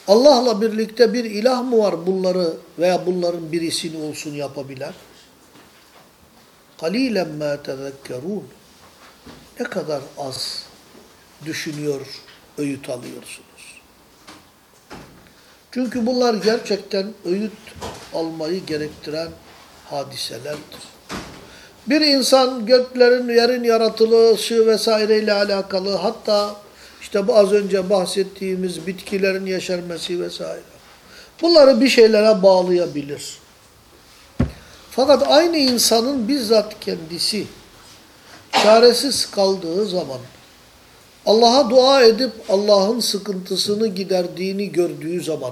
Allah'la birlikte bir ilah mı var bunları veya bunların birisini olsun yapabilen? Kalilen ma tezekkerun. Ne kadar az düşünüyor, öğüt alıyorsunuz. Çünkü bunlar gerçekten öğüt almayı gerektiren hadiselerdir. Bir insan göklerin, yerin yaratılışı vesaireyle alakalı hatta işte bu az önce bahsettiğimiz bitkilerin yeşermesi vesaire. Bunları bir şeylere bağlayabilir. Fakat aynı insanın bizzat kendisi çaresiz kaldığı zaman Allah'a dua edip Allah'ın sıkıntısını giderdiğini gördüğü zaman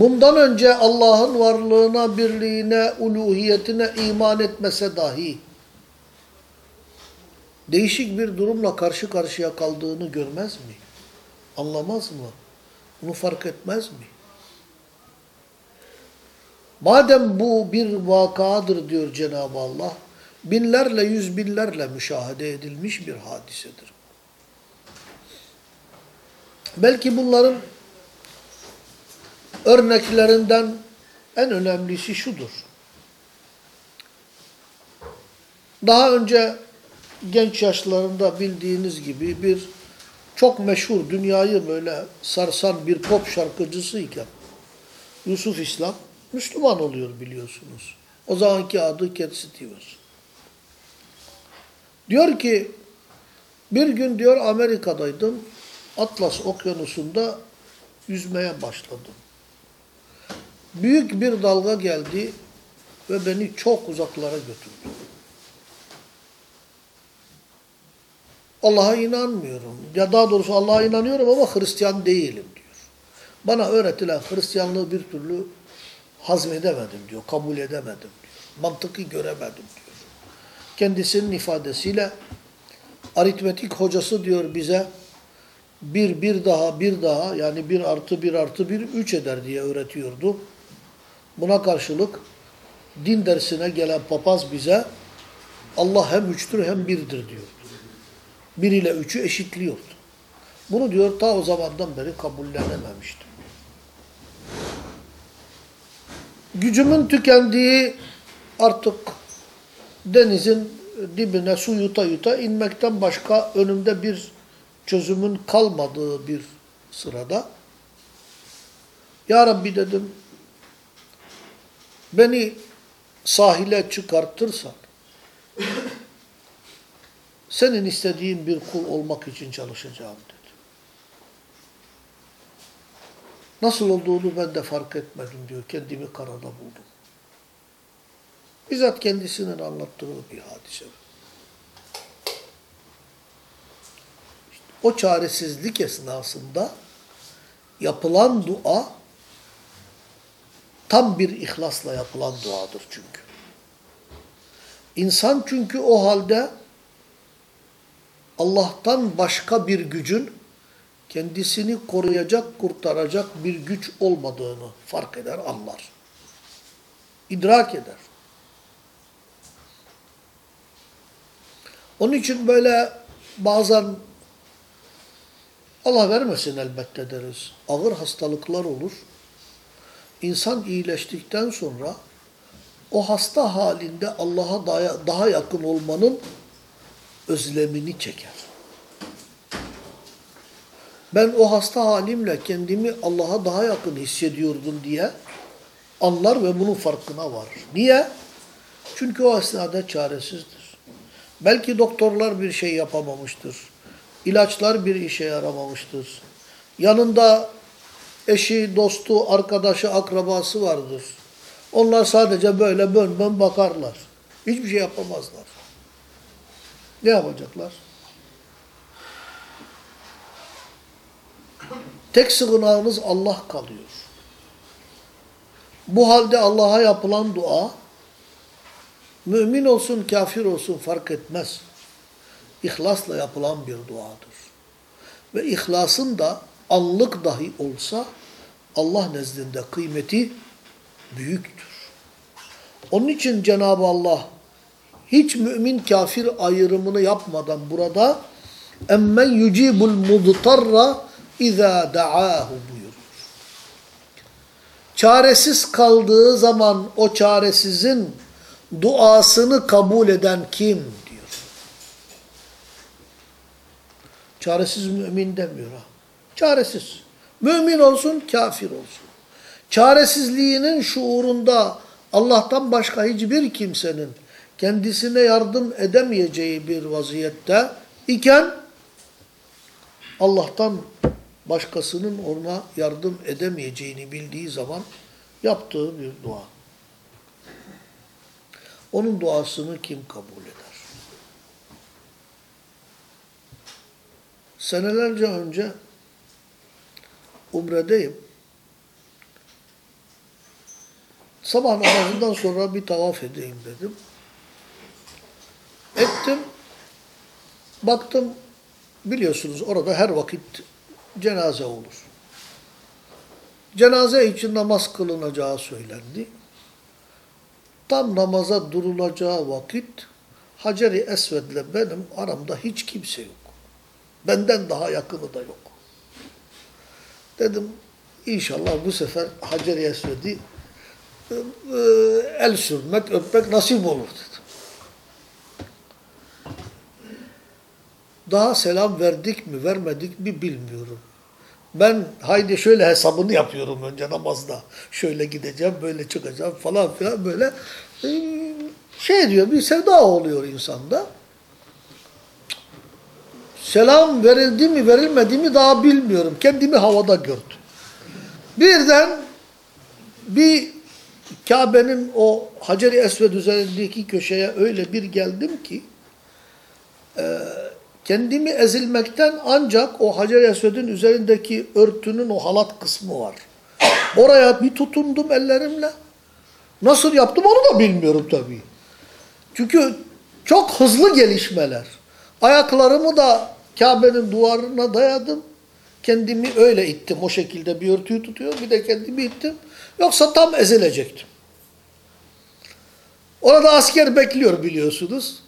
bundan önce Allah'ın varlığına, birliğine, uluhiyetine iman etmese dahi değişik bir durumla karşı karşıya kaldığını görmez mi? Anlamaz mı? Bunu fark etmez mi? Madem bu bir vakadır diyor Cenab-ı Allah, binlerle, yüz binlerle müşahede edilmiş bir hadisedir. Belki bunların örneklerinden en önemlisi şudur. Daha önce genç yaşlarında bildiğiniz gibi bir çok meşhur, dünyayı böyle sarsan bir pop şarkıcısıyken Yusuf İslam Müslüman oluyor biliyorsunuz. O zamanki adı Cat Stevens. Diyor ki bir gün diyor Amerika'daydım. Atlas okyanusunda yüzmeye başladım. Büyük bir dalga geldi ve beni çok uzaklara götürdü. Allah'a inanmıyorum. Ya daha doğrusu Allah'a inanıyorum ama Hristiyan değilim diyor. Bana öğretilen Hristiyanlığı bir türlü hazmedemedim diyor, kabul edemedim diyor. Mantıklı göremedim diyor. Kendisinin ifadesiyle aritmetik hocası diyor bize bir, bir daha, bir daha yani bir artı bir artı bir üç eder diye öğretiyordu. Buna karşılık din dersine gelen papaz bize Allah hem üçtür hem birdir diyor. Bir ile üçü eşitliyordu. Bunu diyor ta o zamandan beri kabullenememiştim. Gücümün tükendiği artık denizin dibine su yuta yuta inmekten başka önümde bir çözümün kalmadığı bir sırada Ya Rabbi dedim beni sahile çıkartırsan senin istediğin bir kul olmak için çalışacağım dedi. Nasıl olduğunu ben de fark etmedim diyor. Kendimi karada buldum. Bizzat kendisinin anlattığı bir hadise. İşte o çaresizlik esnasında yapılan dua tam bir ihlasla yapılan duadır çünkü. İnsan çünkü o halde Allah'tan başka bir gücün kendisini koruyacak, kurtaracak bir güç olmadığını fark eder, anlar. İdrak eder. Onun için böyle bazen Allah vermesin elbette deriz. Ağır hastalıklar olur. İnsan iyileştikten sonra o hasta halinde Allah'a daha, daha yakın olmanın özlemini çeker. Ben o hasta halimle kendimi Allah'a daha yakın hissediyordum diye anlar ve bunun farkına varır. Niye? Çünkü o esnada çaresizdir. Belki doktorlar bir şey yapamamıştır. İlaçlar bir işe yaramamıştır. Yanında eşi, dostu, arkadaşı, akrabası vardır. Onlar sadece böyle bön bön bakarlar. Hiçbir şey yapamazlar. Ne yapacaklar? Tek sığınağınız Allah kalıyor. Bu halde Allah'a yapılan dua, mümin olsun, kafir olsun fark etmez. İhlasla yapılan bir duadır. Ve ihlasın da allık dahi olsa Allah nezdinde kıymeti büyüktür. Onun için Cenab-ı Allah hiç mümin kafir ayrımını yapmadan burada emmen yucibul mudtarra izâ da'âhu buyurur. Çaresiz kaldığı zaman o çaresizin duasını kabul eden kim diyor. Çaresiz mümin demiyor ha. Çaresiz. Mümin olsun, kafir olsun. Çaresizliğinin şuurunda Allah'tan başka hiçbir kimsenin kendisine yardım edemeyeceği bir vaziyette iken Allah'tan başkasının ona yardım edemeyeceğini bildiği zaman yaptığı bir dua. Onun duasını kim kabul eder? Senelerce önce Umre'deyim. Sabah namazından sonra bir tavaf edeyim dedim. Ettim. Baktım biliyorsunuz orada her vakit cenaze olur. Cenaze için namaz kılınacağı söylendi. Tam namaza durulacağı vakit Hacer-i Esved'le benim aramda hiç kimse yok. Benden daha yakını da yok. Dedim inşallah bu sefer Hacer-i e, e, el sürmek, öpmek nasip olur dedim. Daha selam verdik mi, vermedik mi bilmiyorum. Ben haydi şöyle hesabını yapıyorum önce namazda. Şöyle gideceğim, böyle çıkacağım falan filan böyle. E, şey diyor, bir sevda oluyor insanda. Selam verildi mi, verilmedi mi daha bilmiyorum. Kendimi havada gördüm. Birden bir Kabe'nin o Hacer-i Esved üzerindeki köşeye öyle bir geldim ki e, kendimi ezilmekten ancak o Hacer-i Esved'in üzerindeki örtünün o halat kısmı var. Oraya bir tutundum ellerimle. Nasıl yaptım onu da bilmiyorum tabii. Çünkü çok hızlı gelişmeler. Ayaklarımı da Kabe'nin duvarına dayadım. Kendimi öyle ittim. O şekilde bir örtüyü tutuyor. Bir de kendimi ittim. Yoksa tam ezilecektim. Orada asker bekliyor biliyorsunuz.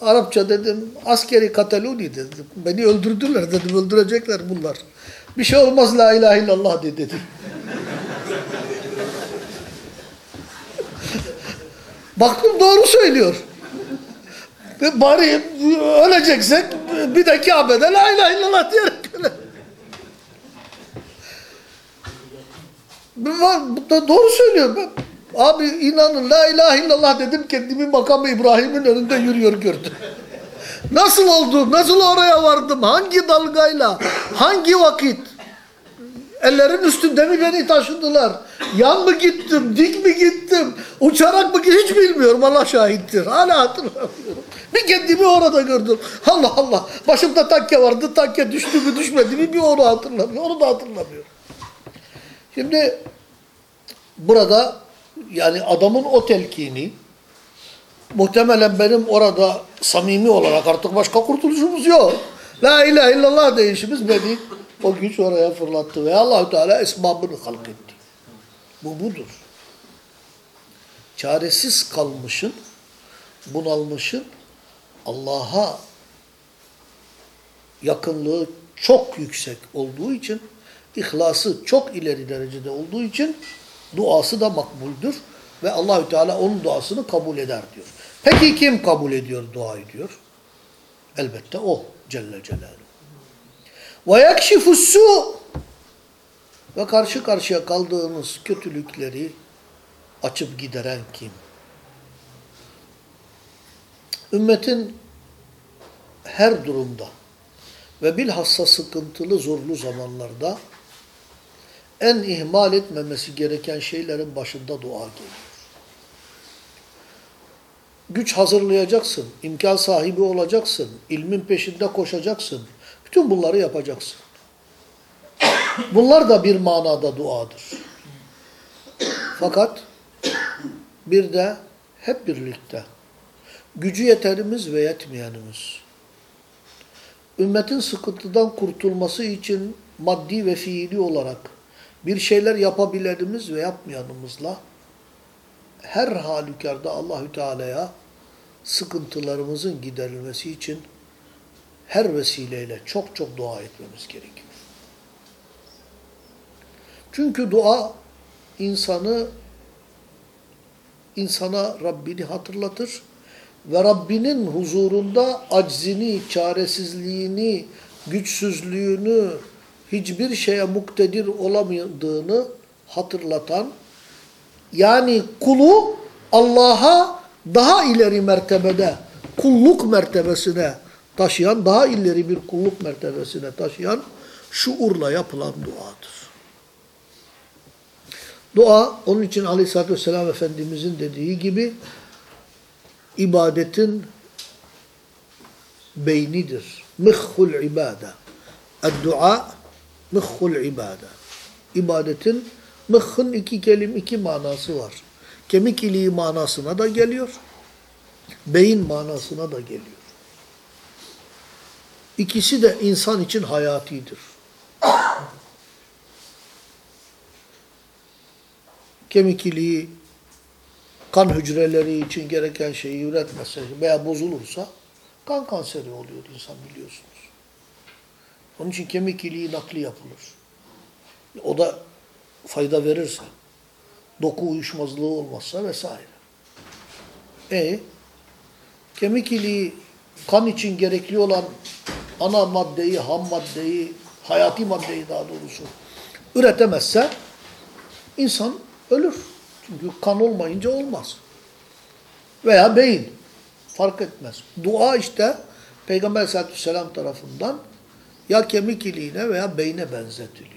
Arapça dedim, askeri kataluni dedim. Beni öldürdüler dedim, öldürecekler bunlar. Bir şey olmaz la ilahe illallah de dedim. Baktım doğru söylüyor. Bari öleceksek bir de Kabe'de la ilahe illallah diyerek öyle. Doğru söylüyor. Abi inanın la ilahe illallah dedim kendimi makamı İbrahim'in önünde yürüyor gördüm. Nasıl oldu? Nasıl oraya vardım? Hangi dalgayla? Hangi vakit? Ellerin üstünde mi beni taşıdılar? Yan mı gittim? Dik mi gittim? Uçarak mı gittim? Hiç bilmiyorum. Allah şahittir. Hala hatırlamıyorum. Bir kendimi orada gördüm. Allah Allah. Başımda takke vardı. Takke düştü mü düşmedi mi bir onu hatırlamıyorum. Onu da hatırlamıyorum. Şimdi burada yani adamın o telkini muhtemelen benim orada samimi olarak artık başka kurtuluşumuz yok. La ilahe illallah deyişimiz beni o güç oraya fırlattı ve Allahü Teala esbabını halk etti. Bu budur. Çaresiz kalmışın, bunalmışın Allah'a yakınlığı çok yüksek olduğu için, ihlası çok ileri derecede olduğu için duası da makbuldür ve Allahü Teala onun duasını kabul eder diyor. Peki kim kabul ediyor duayı diyor? Elbette o Celle Celaluhu. Ve yekşifu su ve karşı karşıya kaldığınız kötülükleri açıp gideren kim? Ümmetin her durumda ve bilhassa sıkıntılı, zorlu zamanlarda en ihmal etmemesi gereken şeylerin başında dua geliyor. Güç hazırlayacaksın, imkan sahibi olacaksın, ilmin peşinde koşacaksın. Bütün bunları yapacaksın. Bunlar da bir manada duadır. Fakat bir de hep birlikte gücü yeterimiz ve yetmeyenimiz ümmetin sıkıntıdan kurtulması için maddi ve fiili olarak bir şeyler yapabilenimiz ve yapmayanımızla her halükarda Allahü Teala'ya sıkıntılarımızın giderilmesi için her vesileyle çok çok dua etmemiz gerekiyor. Çünkü dua insanı insana Rabbini hatırlatır ve Rabbinin huzurunda aczini, çaresizliğini, güçsüzlüğünü, hiçbir şeye muktedir olamadığını hatırlatan, yani kulu Allah'a daha ileri mertebede, kulluk mertebesine taşıyan, daha ileri bir kulluk mertebesine taşıyan şuurla yapılan duadır. Dua, onun için Aleyhisselatü Vesselam Efendimizin dediği gibi, ibadetin beynidir. Mıkhul ibade. Dua mıkhul ibade. İbadetin mıkhın iki kelim, iki manası var. Kemik iliği manasına da geliyor. Beyin manasına da geliyor. İkisi de insan için hayatidir. Kemik iliği kan hücreleri için gereken şeyi üretmezse veya bozulursa kan kanseri oluyor insan biliyorsunuz. Onun için kemik iliği nakli yapılır. O da fayda verirse, doku uyuşmazlığı olmazsa vesaire. E kemik iliği kan için gerekli olan ana maddeyi, ham maddeyi, hayati maddeyi daha doğrusu üretemezse insan ölür. Çünkü kan olmayınca olmaz. Veya beyin. Fark etmez. Dua işte Peygamber aleyhissalatü vesselam tarafından ya kemik iliğine veya beyne benzetiliyor.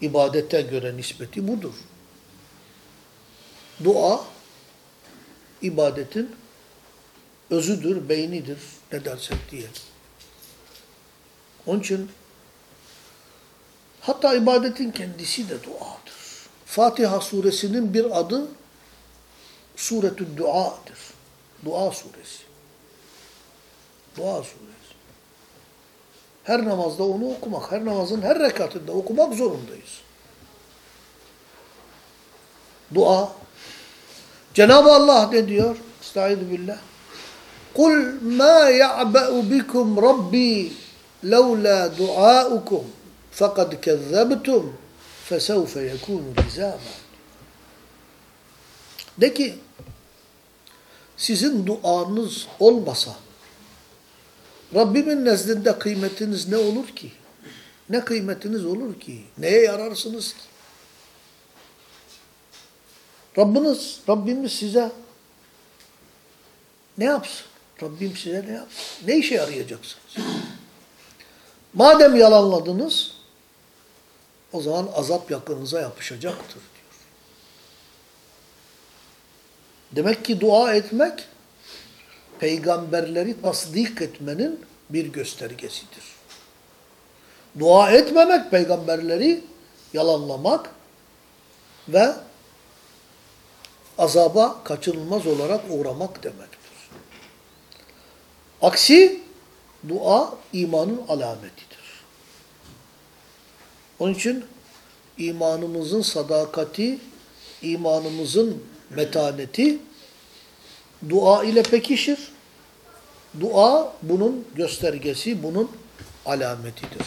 İbadete göre nispeti budur. Dua ibadetin özüdür, beynidir ne dersek diye. Onun için hatta ibadetin kendisi de duadır. Fatiha suresinin bir adı Suretü Dua'dır. Dua suresi. Dua suresi. Her namazda onu okumak, her namazın her rekatında okumak zorundayız. Dua. Cenab-ı Allah ne diyor? Estaizu billah. قُلْ مَا يَعْبَأُ بِكُمْ رَبِّي لَوْلَا دُعَاؤُكُمْ فَقَدْ كَذَّبْتُمْ فَسَوْفَ يَكُونُ لِزَامًا De ki, sizin duanız olmasa, Rabbimin nezdinde kıymetiniz ne olur ki? Ne kıymetiniz olur ki? Neye yararsınız ki? Rabbiniz, Rabbimiz size ne yapsın? Rabbim size ne yapsın? Ne işe yarayacaksınız? Madem yalanladınız, o zaman azap yakınıza yapışacaktır diyor. Demek ki dua etmek, peygamberleri tasdik etmenin bir göstergesidir. Dua etmemek, peygamberleri yalanlamak ve azaba kaçınılmaz olarak uğramak demektir. Aksi dua imanın alametidir. Onun için imanımızın sadakati, imanımızın metaneti dua ile pekişir. Dua bunun göstergesi, bunun alametidir.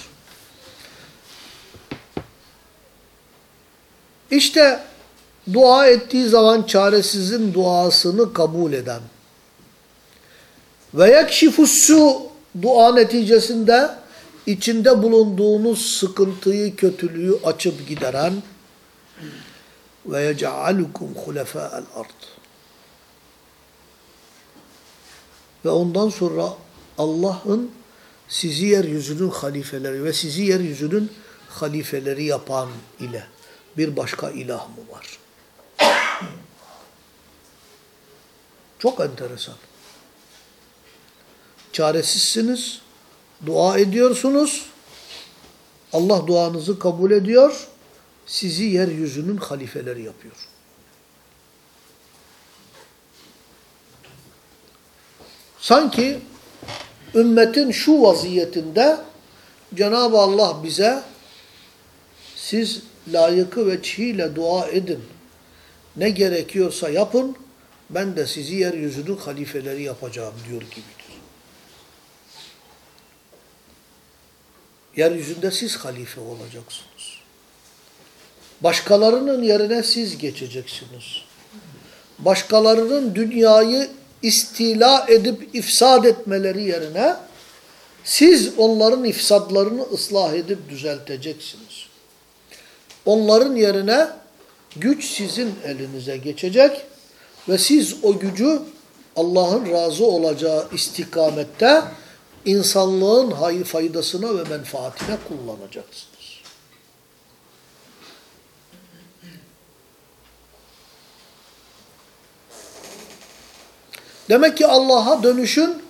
İşte dua ettiği zaman çaresizin duasını kabul eden ve yekşifussu dua neticesinde içinde bulunduğunuz sıkıntıyı, kötülüğü açıp gideren ve yec'alukum hulefâ'el ard. Ve ondan sonra Allah'ın sizi yeryüzünün halifeleri ve sizi yeryüzünün halifeleri yapan ile bir başka ilah mı var? Çok enteresan. Çaresizsiniz, dua ediyorsunuz, Allah duanızı kabul ediyor, sizi yeryüzünün halifeleri yapıyor. Sanki ümmetin şu vaziyetinde Cenab-ı Allah bize siz layıkı ve çiğle dua edin. Ne gerekiyorsa yapın, ben de sizi yeryüzünün halifeleri yapacağım diyor gibidir. Yeryüzünde siz halife olacaksınız. Başkalarının yerine siz geçeceksiniz. Başkalarının dünyayı istila edip ifsad etmeleri yerine siz onların ifsadlarını ıslah edip düzelteceksiniz. Onların yerine güç sizin elinize geçecek ve siz o gücü Allah'ın razı olacağı istikamette insanlığın hayır faydasına ve menfaatine kullanacaksınız. Demek ki Allah'a dönüşün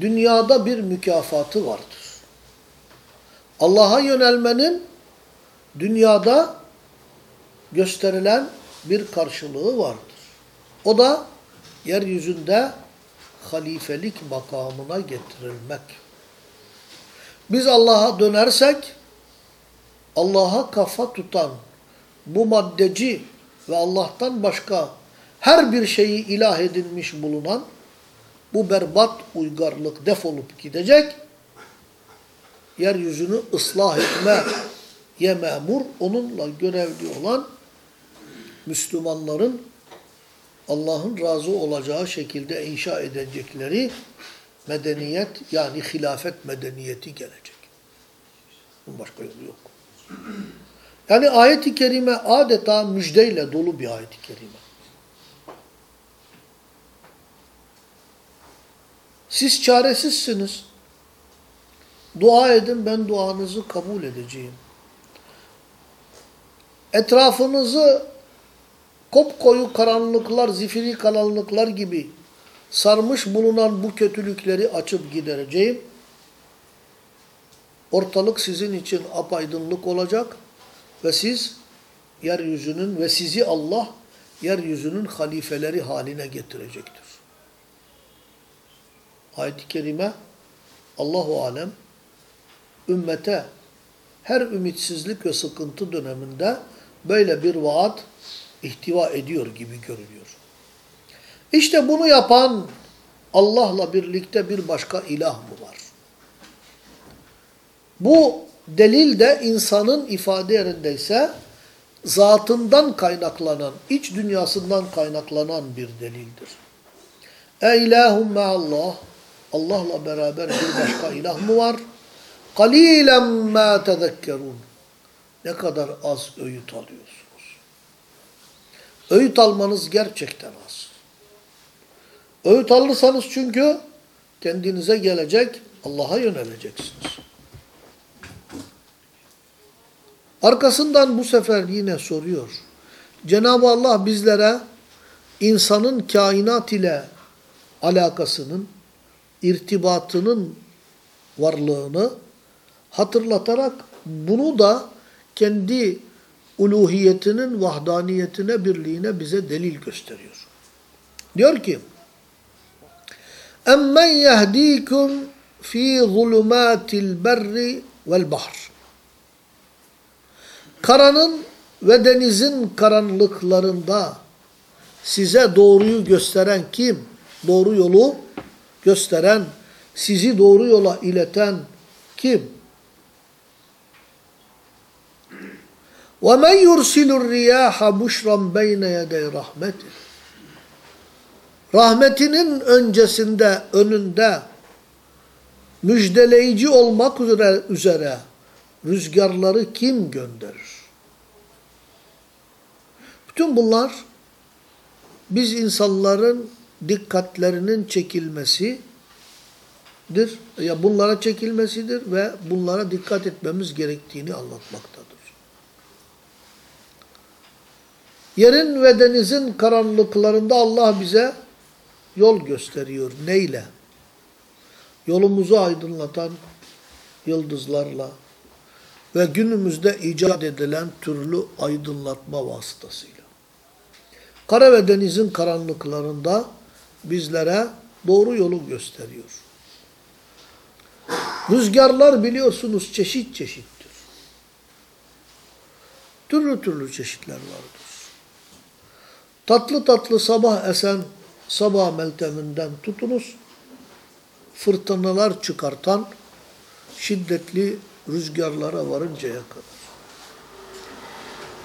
dünyada bir mükafatı vardır. Allah'a yönelmenin dünyada gösterilen bir karşılığı vardır. O da yeryüzünde halifelik makamına getirilmek. Biz Allah'a dönersek Allah'a kafa tutan bu maddeci ve Allah'tan başka her bir şeyi ilah edinmiş bulunan bu berbat uygarlık defolup gidecek. Yeryüzünü ıslah etme ye memur onunla görevli olan Müslümanların Allah'ın razı olacağı şekilde inşa edecekleri medeniyet yani hilafet medeniyeti gelecek. Bunun başka yolu yok. Yani ayet-i kerime adeta müjdeyle dolu bir ayet-i kerime. Siz çaresizsiniz. Dua edin ben duanızı kabul edeceğim. Etrafınızı kopkoyu karanlıklar, zifiri karanlıklar gibi sarmış bulunan bu kötülükleri açıp gidereceğim. Ortalık sizin için apaydınlık olacak ve siz yeryüzünün ve sizi Allah yeryüzünün halifeleri haline getirecektir. Ayet-i Kerime Allahu Alem ümmete her ümitsizlik ve sıkıntı döneminde böyle bir vaat ihtiva ediyor gibi görünüyor. İşte bunu yapan Allah'la birlikte bir başka ilah mı var? Bu delil de insanın ifade yerindeyse zatından kaynaklanan, iç dünyasından kaynaklanan bir delildir. E ilahum meallah, Allah'la beraber bir başka ilah mı var? Kalilen ma tezekkerun. Ne kadar az öğüt alıyorsunuz. Öğüt almanız gerçekten az. Öğüt alırsanız çünkü kendinize gelecek, Allah'a yöneleceksiniz. Arkasından bu sefer yine soruyor. Cenab-ı Allah bizlere insanın kainat ile alakasının, irtibatının varlığını hatırlatarak bunu da kendi uluhiyetinin vahdaniyetine, birliğine bize delil gösteriyor. Diyor ki, اَمَّنْ يَهْد۪يكُمْ ف۪ي ظُلُمَاتِ الْبَرِّ وَالْبَحْرِ Karanın ve denizin karanlıklarında size doğruyu gösteren kim? Doğru yolu gösteren, sizi doğru yola ileten kim? وَمَنْ يُرْسِلُ الرِّيَاحَ بُشْرًا بَيْنَ يَدَيْ رَحْمَتِهِ Rahmetinin öncesinde, önünde müjdeleyici olmak üzere, üzere rüzgarları kim gönderir? Bütün bunlar biz insanların dikkatlerinin çekilmesidir. Ya bunlara çekilmesidir ve bunlara dikkat etmemiz gerektiğini anlatmaktadır. Yerin ve denizin karanlıklarında Allah bize yol gösteriyor. Neyle? Yolumuzu aydınlatan yıldızlarla ve günümüzde icat edilen türlü aydınlatma vasıtasıyla. Kara ve denizin karanlıklarında bizlere doğru yolu gösteriyor. Rüzgarlar biliyorsunuz çeşit çeşittir. Türlü türlü çeşitler vardır. Tatlı tatlı sabah esen sabah melteminden tutunuz, fırtınalar çıkartan şiddetli rüzgarlara varıncaya kadar.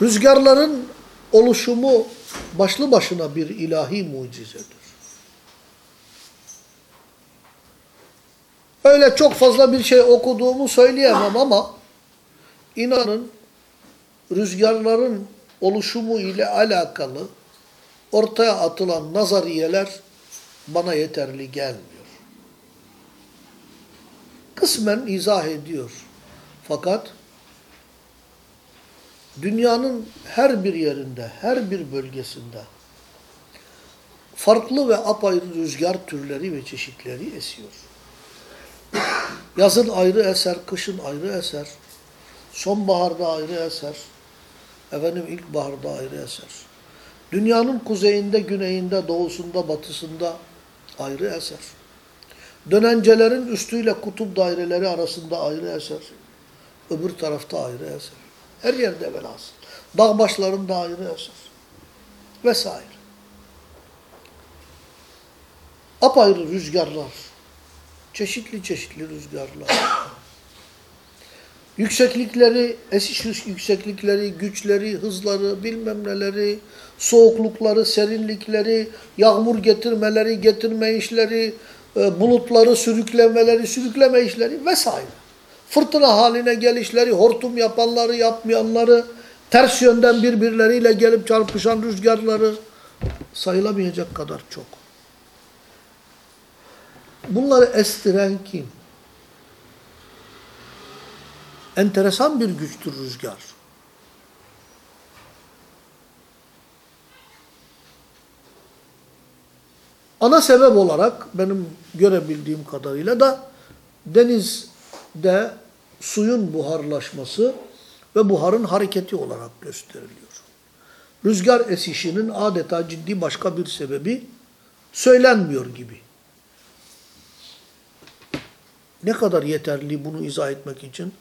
Rüzgarların oluşumu başlı başına bir ilahi mucizedir. Öyle çok fazla bir şey okuduğumu söyleyemem ama inanın rüzgarların oluşumu ile alakalı ortaya atılan nazariyeler bana yeterli gelmiyor. Kısmen izah ediyor. Fakat dünyanın her bir yerinde, her bir bölgesinde farklı ve apayrı rüzgar türleri ve çeşitleri esiyor. Yazın ayrı eser, kışın ayrı eser. Sonbaharda ayrı eser. Efendim ilkbaharda ayrı eser. Dünyanın kuzeyinde, güneyinde, doğusunda, batısında ayrı eser. Dönencelerin üstüyle kutup daireleri arasında ayrı eser. Öbür tarafta ayrı eser. Her yerde velhasıl. Dağ başlarında ayrı eser. Vesaire. Apayrı rüzgarlar. Çeşitli çeşitli rüzgarlar. Yükseklikleri, esiş yükseklikleri, güçleri, hızları, bilmem neleri, soğuklukları, serinlikleri, yağmur getirmeleri, getirme işleri, e, bulutları sürüklemeleri, sürükleme işleri vesaire. Fırtına haline gelişleri, hortum yapanları, yapmayanları, ters yönden birbirleriyle gelip çarpışan rüzgarları sayılamayacak kadar çok. Bunları estiren kim? Enteresan bir güçtür rüzgar. Ana sebep olarak benim görebildiğim kadarıyla da denizde suyun buharlaşması ve buharın hareketi olarak gösteriliyor. Rüzgar esişinin adeta ciddi başka bir sebebi söylenmiyor gibi. Ne kadar yeterli bunu izah etmek için?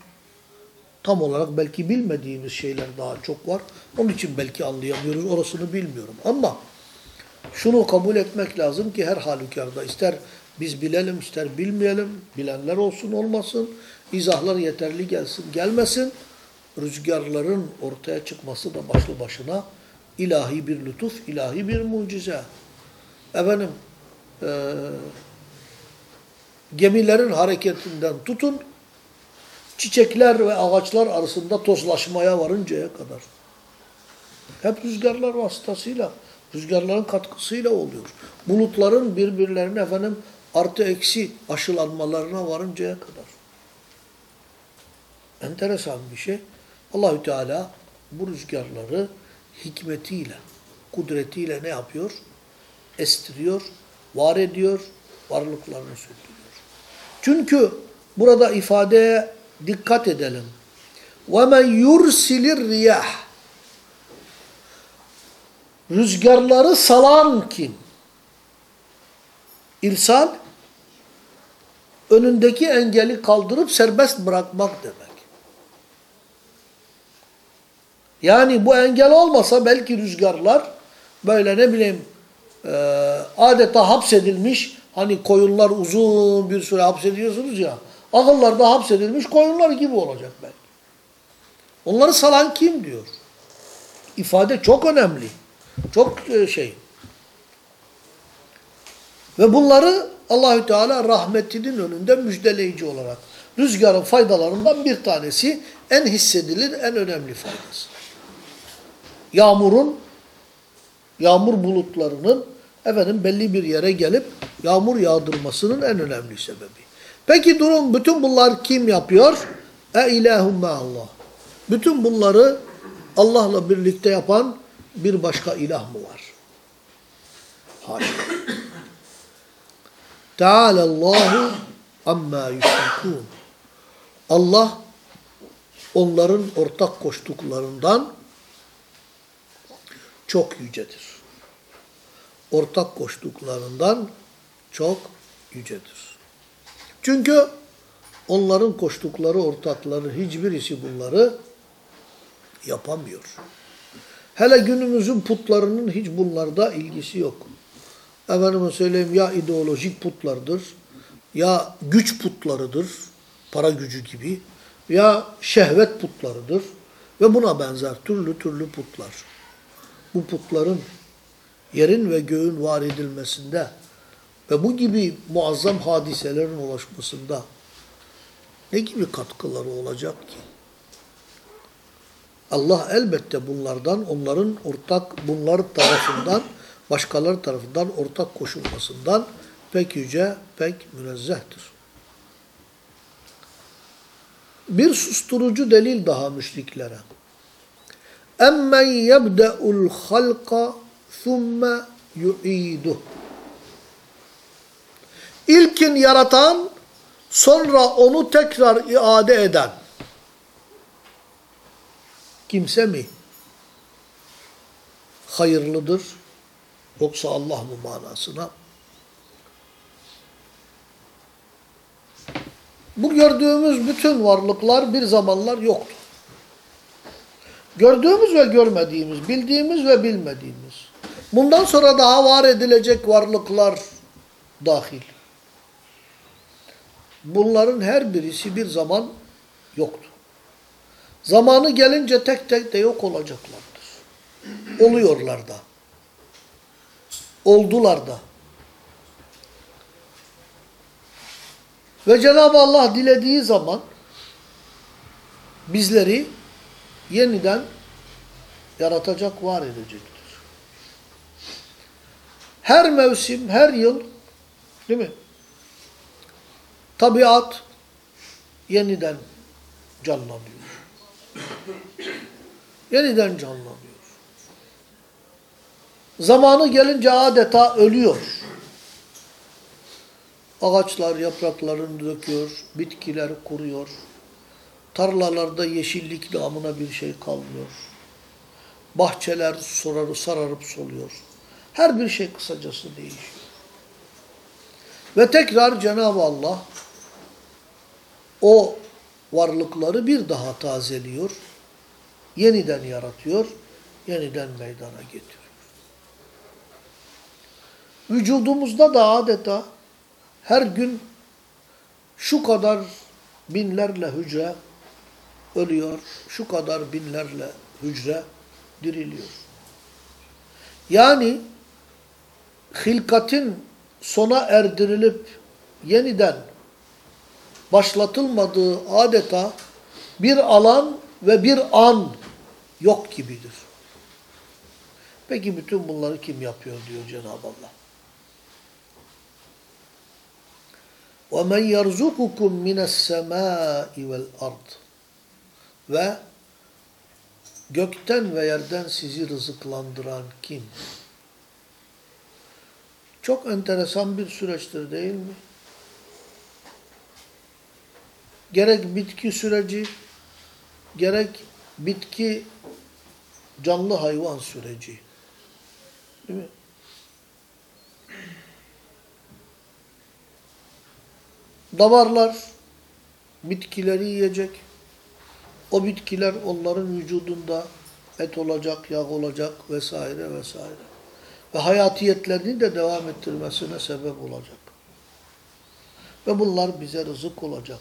Tam olarak belki bilmediğimiz şeyler daha çok var. Onun için belki anlayamıyoruz. Orasını bilmiyorum. Ama şunu kabul etmek lazım ki her halükarda ister biz bilelim ister bilmeyelim, bilenler olsun olmasın, izahlar yeterli gelsin gelmesin, rüzgarların ortaya çıkması da başlı başına ilahi bir lütuf, ilahi bir mucize. Efendim, eee gemilerin hareketinden tutun, çiçekler ve ağaçlar arasında tozlaşmaya varıncaya kadar. Hep rüzgarlar vasıtasıyla, rüzgarların katkısıyla oluyor. Bulutların birbirlerine efendim artı eksi aşılanmalarına varıncaya kadar. Enteresan bir şey. Allahü Teala bu rüzgarları hikmetiyle, kudretiyle ne yapıyor? Estiriyor, var ediyor, varlıklarını sürdürüyor. Çünkü burada ifadeye dikkat edelim. وَمَنْ يُرْسِلِ الرِّيَاحِ Rüzgarları salan kim? İrsal, önündeki engeli kaldırıp serbest bırakmak demek. Yani bu engel olmasa belki rüzgarlar böyle ne bileyim e, adeta hapsedilmiş hani koyunlar uzun bir süre hapsediyorsunuz ya ahıllar da hapsedilmiş koyunlar gibi olacak belki. Onları salan kim diyor. İfade çok önemli. Çok e, şey. Ve bunları Allahü Teala rahmetinin önünde müjdeleyici olarak rüzgarın faydalarından bir tanesi en hissedilir, en önemli faydası. Yağmurun, yağmur bulutlarının efendim belli bir yere gelip yağmur yağdırmasının en önemli sebebi. Peki durum bütün bunlar kim yapıyor? E ilahum Allah. Bütün bunları Allah'la birlikte yapan bir başka ilah mı var? Hayır. Teala Allahu amma yüşrikûn. Allah onların ortak koştuklarından çok yücedir. Ortak koştuklarından çok yücedir. Çünkü onların koştukları ortakların hiçbirisi bunları yapamıyor. Hele günümüzün putlarının hiç bunlarda ilgisi yok. Efendime söyleyeyim ya ideolojik putlardır, ya güç putlarıdır, para gücü gibi, ya şehvet putlarıdır ve buna benzer türlü türlü putlar. Bu putların yerin ve göğün var edilmesinde ve bu gibi muazzam hadiselerin ulaşmasında ne gibi katkıları olacak ki? Allah elbette bunlardan, onların ortak, bunlar tarafından, başkaları tarafından ortak koşulmasından pek yüce, pek münezzehtir. Bir susturucu delil daha müşriklere. Emmen yebde'ul halqa thumme yu'iduh. İlkin yaratan, sonra onu tekrar iade eden kimse mi hayırlıdır yoksa Allah mı manasına? Bu gördüğümüz bütün varlıklar bir zamanlar yoktu. Gördüğümüz ve görmediğimiz, bildiğimiz ve bilmediğimiz. Bundan sonra daha var edilecek varlıklar dahil. Bunların her birisi bir zaman yoktu. Zamanı gelince tek tek de yok olacaklardır. Oluyorlar da. Oldular da. Ve Cenab-ı Allah dilediği zaman bizleri yeniden yaratacak, var edecektir. Her mevsim, her yıl değil mi? Tabiat yeniden canlanıyor. Yeniden canlanıyor. Zamanı gelince adeta ölüyor. Ağaçlar yapraklarını döküyor, bitkiler kuruyor. Tarlalarda yeşillik namına bir şey kalmıyor. Bahçeler sararıp, sararıp soluyor. Her bir şey kısacası değişiyor. Ve tekrar Cenab-ı Allah o varlıkları bir daha tazeliyor, yeniden yaratıyor, yeniden meydana getiriyor. vücudumuzda da adeta her gün şu kadar binlerle hücre ölüyor, şu kadar binlerle hücre diriliyor. Yani hilkatin sona erdirilip yeniden başlatılmadığı adeta bir alan ve bir an yok gibidir. Peki bütün bunları kim yapıyor diyor Cenab-ı Allah. وَمَنْ يَرْزُقُكُمْ مِنَ السَّمَاءِ وَالْأَرْضِ Ve gökten ve yerden sizi rızıklandıran kim? Çok enteresan bir süreçtir değil mi? Gerek bitki süreci, gerek bitki canlı hayvan süreci. Değil mi? Davarlar bitkileri yiyecek. O bitkiler onların vücudunda et olacak, yağ olacak vesaire vesaire. Ve hayatiyetlerini de devam ettirmesine sebep olacak. Ve bunlar bize rızık olacak.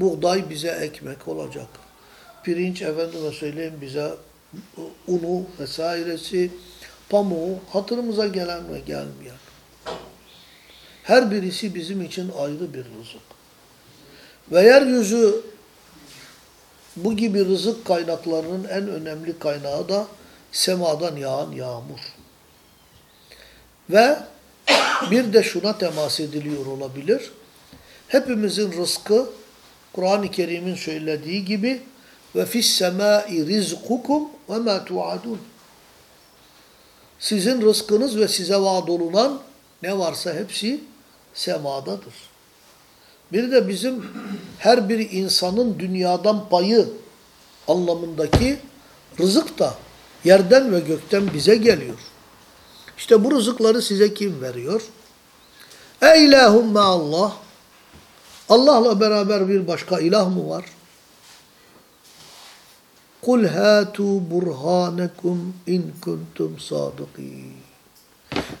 Buğday bize ekmek olacak. Pirinç efendime söyleyeyim bize unu vesairesi, pamuğu hatırımıza gelen ve gelmeyen. Her birisi bizim için ayrı bir rızık. Ve yeryüzü bu gibi rızık kaynaklarının en önemli kaynağı da semadan yağan yağmur. Ve bir de şuna temas ediliyor olabilir. Hepimizin rızkı Kur'an-ı Kerim'in söylediği gibi ve fis semai rizkukum ve ma tuadun. Sizin rızkınız ve size vaad olunan ne varsa hepsi semadadır. Bir de bizim her bir insanın dünyadan payı anlamındaki rızık da yerden ve gökten bize geliyor. İşte bu rızıkları size kim veriyor? E ilahum Allah. Allah'la beraber bir başka ilah mı var? Kul hatu burhanekum in kuntum sadıkîn.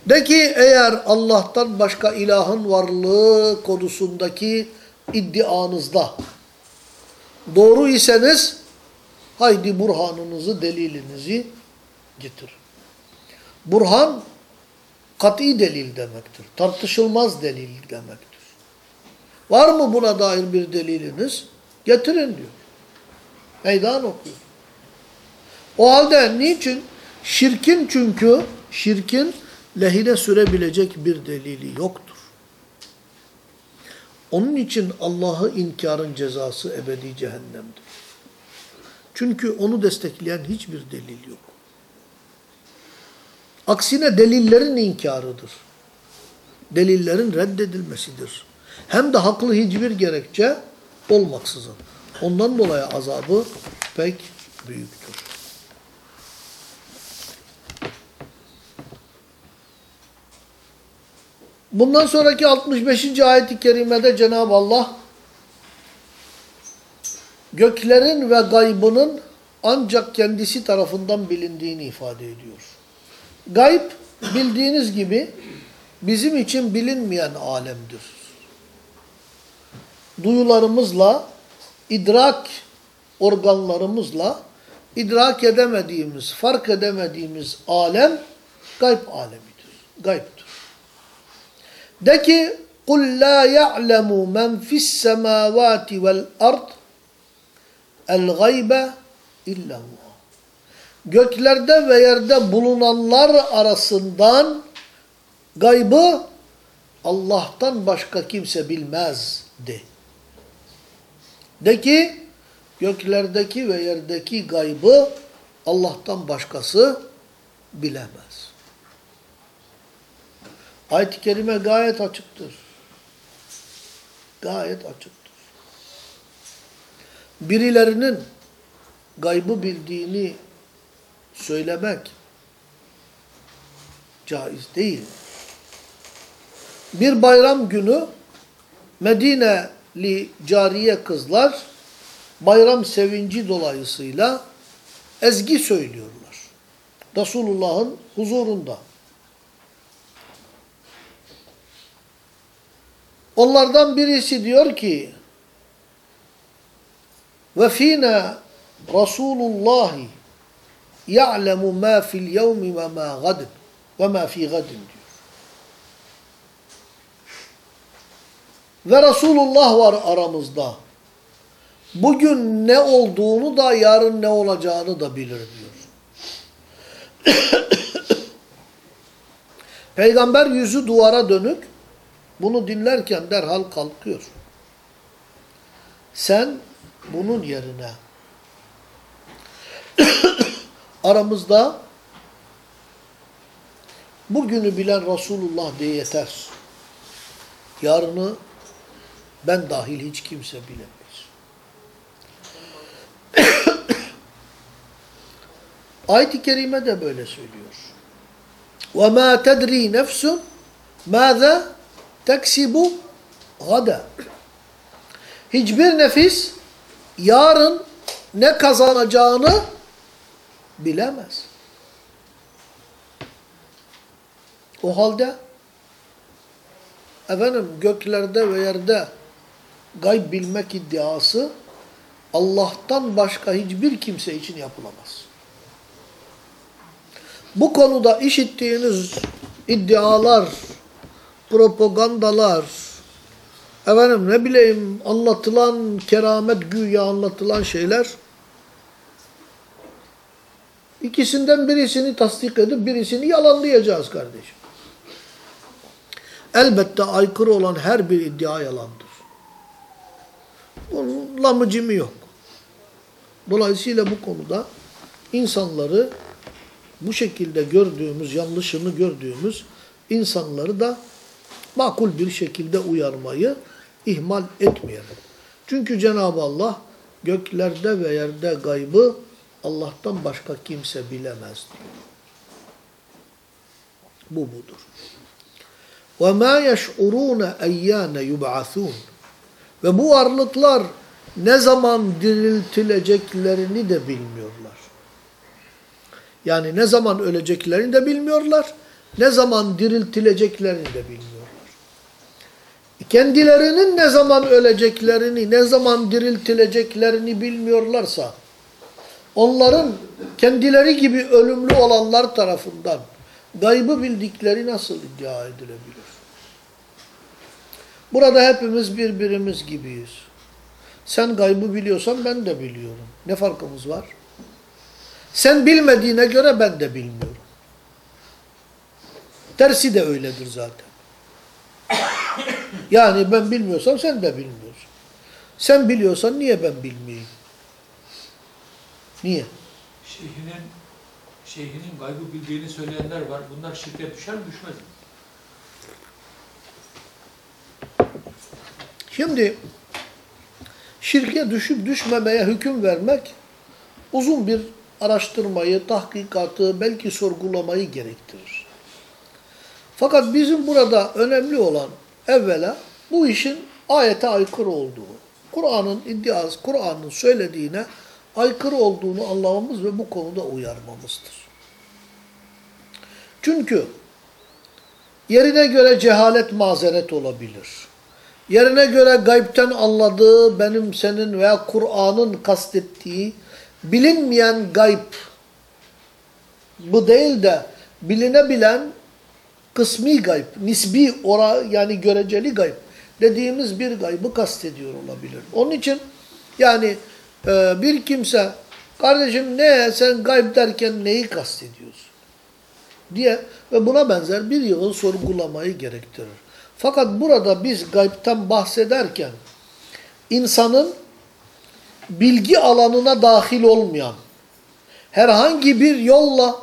De ki eğer Allah'tan başka ilahın varlığı konusundaki iddianızda doğru iseniz haydi burhanınızı, delilinizi getirin. Burhan kat'i delil demektir. Tartışılmaz delil demektir. Var mı buna dair bir deliliniz? Getirin diyor. Meydan okuyor. O halde niçin? Şirkin çünkü, şirkin lehine sürebilecek bir delili yoktur. Onun için Allah'ı inkarın cezası ebedi cehennemdir. Çünkü onu destekleyen hiçbir delil yok. Aksine delillerin inkarıdır. Delillerin reddedilmesidir. Hem de haklı hiçbir gerekçe olmaksızın. Ondan dolayı azabı pek büyüktür. Bundan sonraki 65. ayet-i kerimede Cenab-ı Allah göklerin ve gaybının ancak kendisi tarafından bilindiğini ifade ediyor. Gayb bildiğiniz gibi bizim için bilinmeyen alemdir Duyularımızla, idrak organlarımızla idrak edemediğimiz, fark edemediğimiz alem gayb alemidir. Gaybdır. De ki قُلْ لَا يَعْلَمُ مَنْ فِي السَّمَاوَاتِ وَالْأَرْضِ الْغَيْبَ اِلَّا اللّٰهِ Göklerde ve yerde bulunanlar arasından gaybı Allah'tan başka kimse bilmez de. Ki göklerdeki ve yerdeki gaybı Allah'tan başkası bilemez. Ayet-i Kerime gayet açıktır. Gayet açıktır. Birilerinin gaybı bildiğini söylemek caiz değil. Bir bayram günü li cariye kızlar bayram sevinci dolayısıyla ezgi söylüyorlar. Resulullah'ın huzurunda. Onlardan birisi diyor ki ve fina Resulullah ya'lemu ma fil yevmi ve ma gadin ve ma fi gadin diyor. Ve Resulullah var aramızda. Bugün ne olduğunu da yarın ne olacağını da bilir diyor. Peygamber yüzü duvara dönük bunu dinlerken derhal kalkıyor. Sen bunun yerine aramızda bugünü bilen Resulullah diye yeter. Yarını ben dahil hiç kimse bilemez. Ayet-i Kerime de böyle söylüyor. وَمَا تَدْرِي نَفْسٌ مَاذَا تَكْسِبُ غَدًا Hiçbir nefis yarın ne kazanacağını bilemez. O halde efendim göklerde ve yerde gayb bilmek iddiası Allah'tan başka hiçbir kimse için yapılamaz. Bu konuda işittiğiniz iddialar, propagandalar, efendim ne bileyim anlatılan keramet güya anlatılan şeyler ikisinden birisini tasdik edip birisini yalanlayacağız kardeşim. Elbette aykırı olan her bir iddia yalandır. Bunun lamıcımı yok. Dolayısıyla bu konuda insanları bu şekilde gördüğümüz, yanlışını gördüğümüz insanları da makul bir şekilde uyarmayı ihmal etmeyelim. Çünkü Cenab-ı Allah göklerde ve yerde gaybı Allah'tan başka kimse bilemez diyor. Bu budur. وَمَا يَشْعُرُونَ اَيَّانَ يُبْعَثُونَ ve bu varlıklar ne zaman diriltileceklerini de bilmiyorlar. Yani ne zaman öleceklerini de bilmiyorlar, ne zaman diriltileceklerini de bilmiyorlar. Kendilerinin ne zaman öleceklerini, ne zaman diriltileceklerini bilmiyorlarsa, onların kendileri gibi ölümlü olanlar tarafından gaybı bildikleri nasıl iddia edilebilir? Burada hepimiz birbirimiz gibiyiz. Sen gaybı biliyorsan ben de biliyorum. Ne farkımız var? Sen bilmediğine göre ben de bilmiyorum. Tersi de öyledir zaten. Yani ben bilmiyorsam sen de bilmiyorsun. Sen biliyorsan niye ben bilmeyeyim? Niye? Şeyhinin şeyhinin gaybı bildiğini söyleyenler var. Bunlar şirke düşer mi düşmez mi? Şimdi şirke düşüp düşmemeye hüküm vermek uzun bir araştırmayı, tahkikatı, belki sorgulamayı gerektirir. Fakat bizim burada önemli olan evvela bu işin ayete aykırı olduğu, Kur'an'ın iddiası, Kur'an'ın söylediğine aykırı olduğunu anlamamız ve bu konuda uyarmamızdır. Çünkü yerine göre cehalet mazeret olabilir. Yerine göre gaybten anladığı, benim, senin veya Kur'an'ın kastettiği bilinmeyen gayb bu değil de bilinebilen kısmi gayb, nisbi ora yani göreceli gayb dediğimiz bir gaybı kastediyor olabilir. Onun için yani e, bir kimse kardeşim ne sen gayb derken neyi kastediyorsun diye ve buna benzer bir yığın sorgulamayı gerektirir. Fakat burada biz gaybten bahsederken insanın bilgi alanına dahil olmayan herhangi bir yolla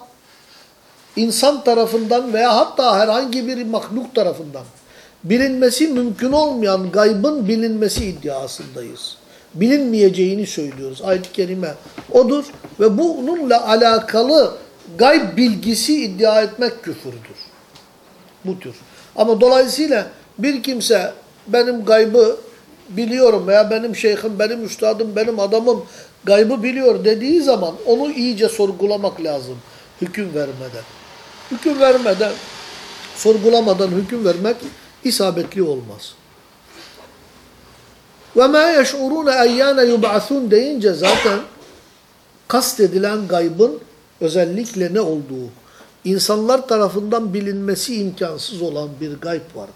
insan tarafından veya hatta herhangi bir mahluk tarafından bilinmesi mümkün olmayan gaybın bilinmesi iddiasındayız. Bilinmeyeceğini söylüyoruz. Ayet-i Kerime odur ve bununla alakalı gayb bilgisi iddia etmek küfürdür. Bu tür. Ama dolayısıyla bir kimse benim gaybı biliyorum veya benim şeyhim, benim üstadım, benim adamım gaybı biliyor dediği zaman onu iyice sorgulamak lazım hüküm vermeden. Hüküm vermeden, sorgulamadan hüküm vermek isabetli olmaz. Ve ma yeş'urun eyyâne yub'athun deyince zaten kastedilen gaybın özellikle ne olduğu, insanlar tarafından bilinmesi imkansız olan bir gayb vardır.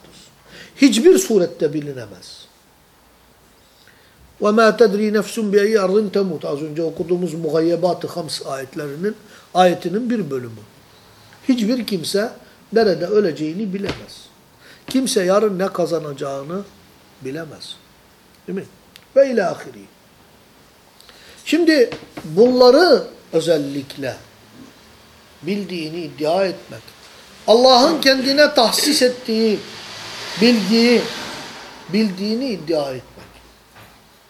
Hiçbir surette bilinemez. وَمَا تَدْرِي نَفْسٌ بِأَيِّ اَرْضٍ تَمُوتُ Az önce okuduğumuz Mugayyebat-ı Hams ayetlerinin ayetinin bir bölümü. Hiçbir kimse nerede öleceğini bilemez. Kimse yarın ne kazanacağını bilemez. Değil mi? Ve ila ahiri. Şimdi bunları özellikle bildiğini iddia etmek, Allah'ın kendine tahsis ettiği bilgiyi bildiğini iddia etmek.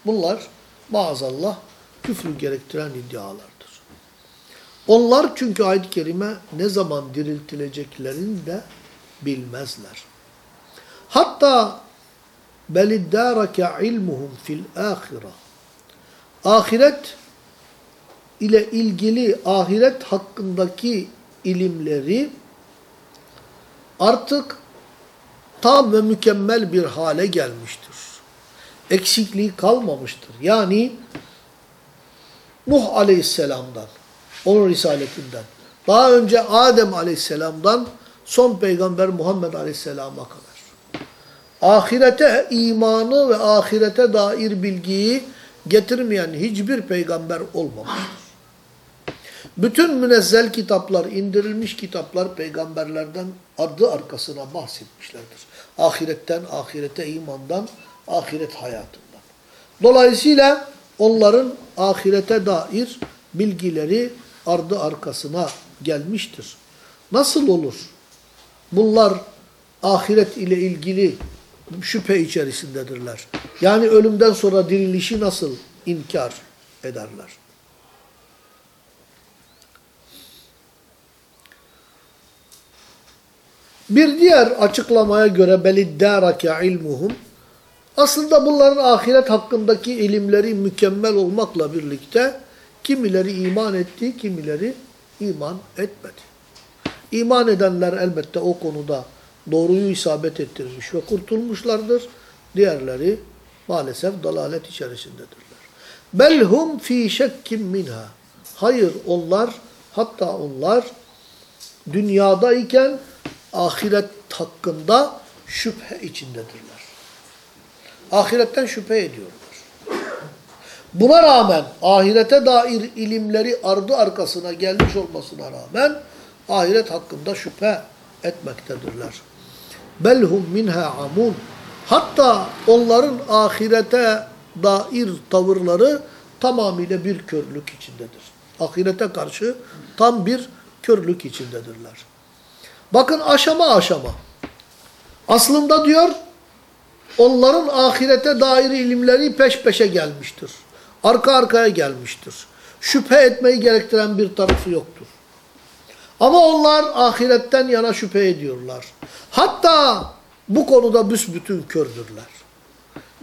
Bunlar maazallah küfrü gerektiren iddialardır. Onlar çünkü ayet-i kerime ne zaman diriltileceklerini de bilmezler. Hatta beliddâreke ilmuhum fil âhire. Ahiret ile ilgili ahiret hakkındaki ilimleri artık tam ve mükemmel bir hale gelmiştir. Eksikliği kalmamıştır. Yani Nuh aleyhisselamdan, onun risaletinden, daha önce Adem aleyhisselamdan son peygamber Muhammed aleyhisselama kadar. Ahirete imanı ve ahirete dair bilgiyi getirmeyen hiçbir peygamber olmamıştır. Bütün münezzel kitaplar, indirilmiş kitaplar peygamberlerden adı arkasına bahsetmişlerdir. Ahiretten, ahirete imandan, ahiret hayatından. Dolayısıyla onların ahirete dair bilgileri ardı arkasına gelmiştir. Nasıl olur? Bunlar ahiret ile ilgili şüphe içerisindedirler. Yani ölümden sonra dirilişi nasıl inkar ederler? Bir diğer açıklamaya göre beliddârake ilmuhum aslında bunların ahiret hakkındaki ilimleri mükemmel olmakla birlikte kimileri iman etti, kimileri iman etmedi. İman edenler elbette o konuda doğruyu isabet ettirmiş ve kurtulmuşlardır. Diğerleri maalesef dalalet içerisindedirler. Belhum fi şekkim minha. Hayır onlar hatta onlar dünyadayken ahiret hakkında şüphe içindedirler. Ahiretten şüphe ediyorlar. Buna rağmen ahirete dair ilimleri ardı arkasına gelmiş olmasına rağmen ahiret hakkında şüphe etmektedirler. Belhum minha amun. Hatta onların ahirete dair tavırları tamamıyla bir körlük içindedir. Ahirete karşı tam bir körlük içindedirler. Bakın aşama aşama. Aslında diyor onların ahirete dair ilimleri peş peşe gelmiştir. Arka arkaya gelmiştir. Şüphe etmeyi gerektiren bir tarafı yoktur. Ama onlar ahiretten yana şüphe ediyorlar. Hatta bu konuda büsbütün kördürler.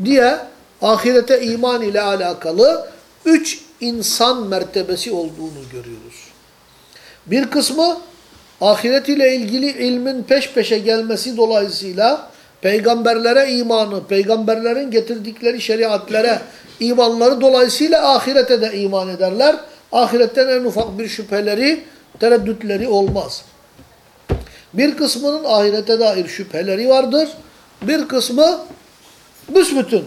Diye ahirete iman ile alakalı üç insan mertebesi olduğunu görüyoruz. Bir kısmı ahiret ile ilgili ilmin peş peşe gelmesi dolayısıyla peygamberlere imanı, peygamberlerin getirdikleri şeriatlere imanları dolayısıyla ahirete de iman ederler. Ahiretten en ufak bir şüpheleri, tereddütleri olmaz. Bir kısmının ahirete dair şüpheleri vardır. Bir kısmı büsbütün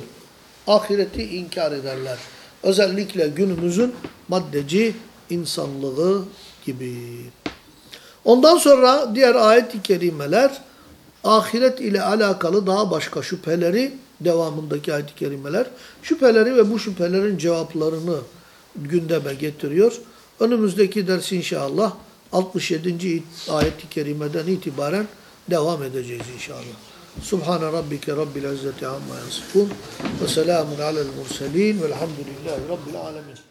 ahireti inkar ederler. Özellikle günümüzün maddeci insanlığı gibi. Ondan sonra diğer ayet-i kerimeler ahiret ile alakalı daha başka şüpheleri devamındaki ayet-i kerimeler şüpheleri ve bu şüphelerin cevaplarını gündeme getiriyor. Önümüzdeki ders inşallah 67. ayet-i kerimeden itibaren devam edeceğiz inşallah. Subhane rabbike rabbil izzeti amma yasifun ve selamun alel murselin velhamdülillahi rabbil alemin.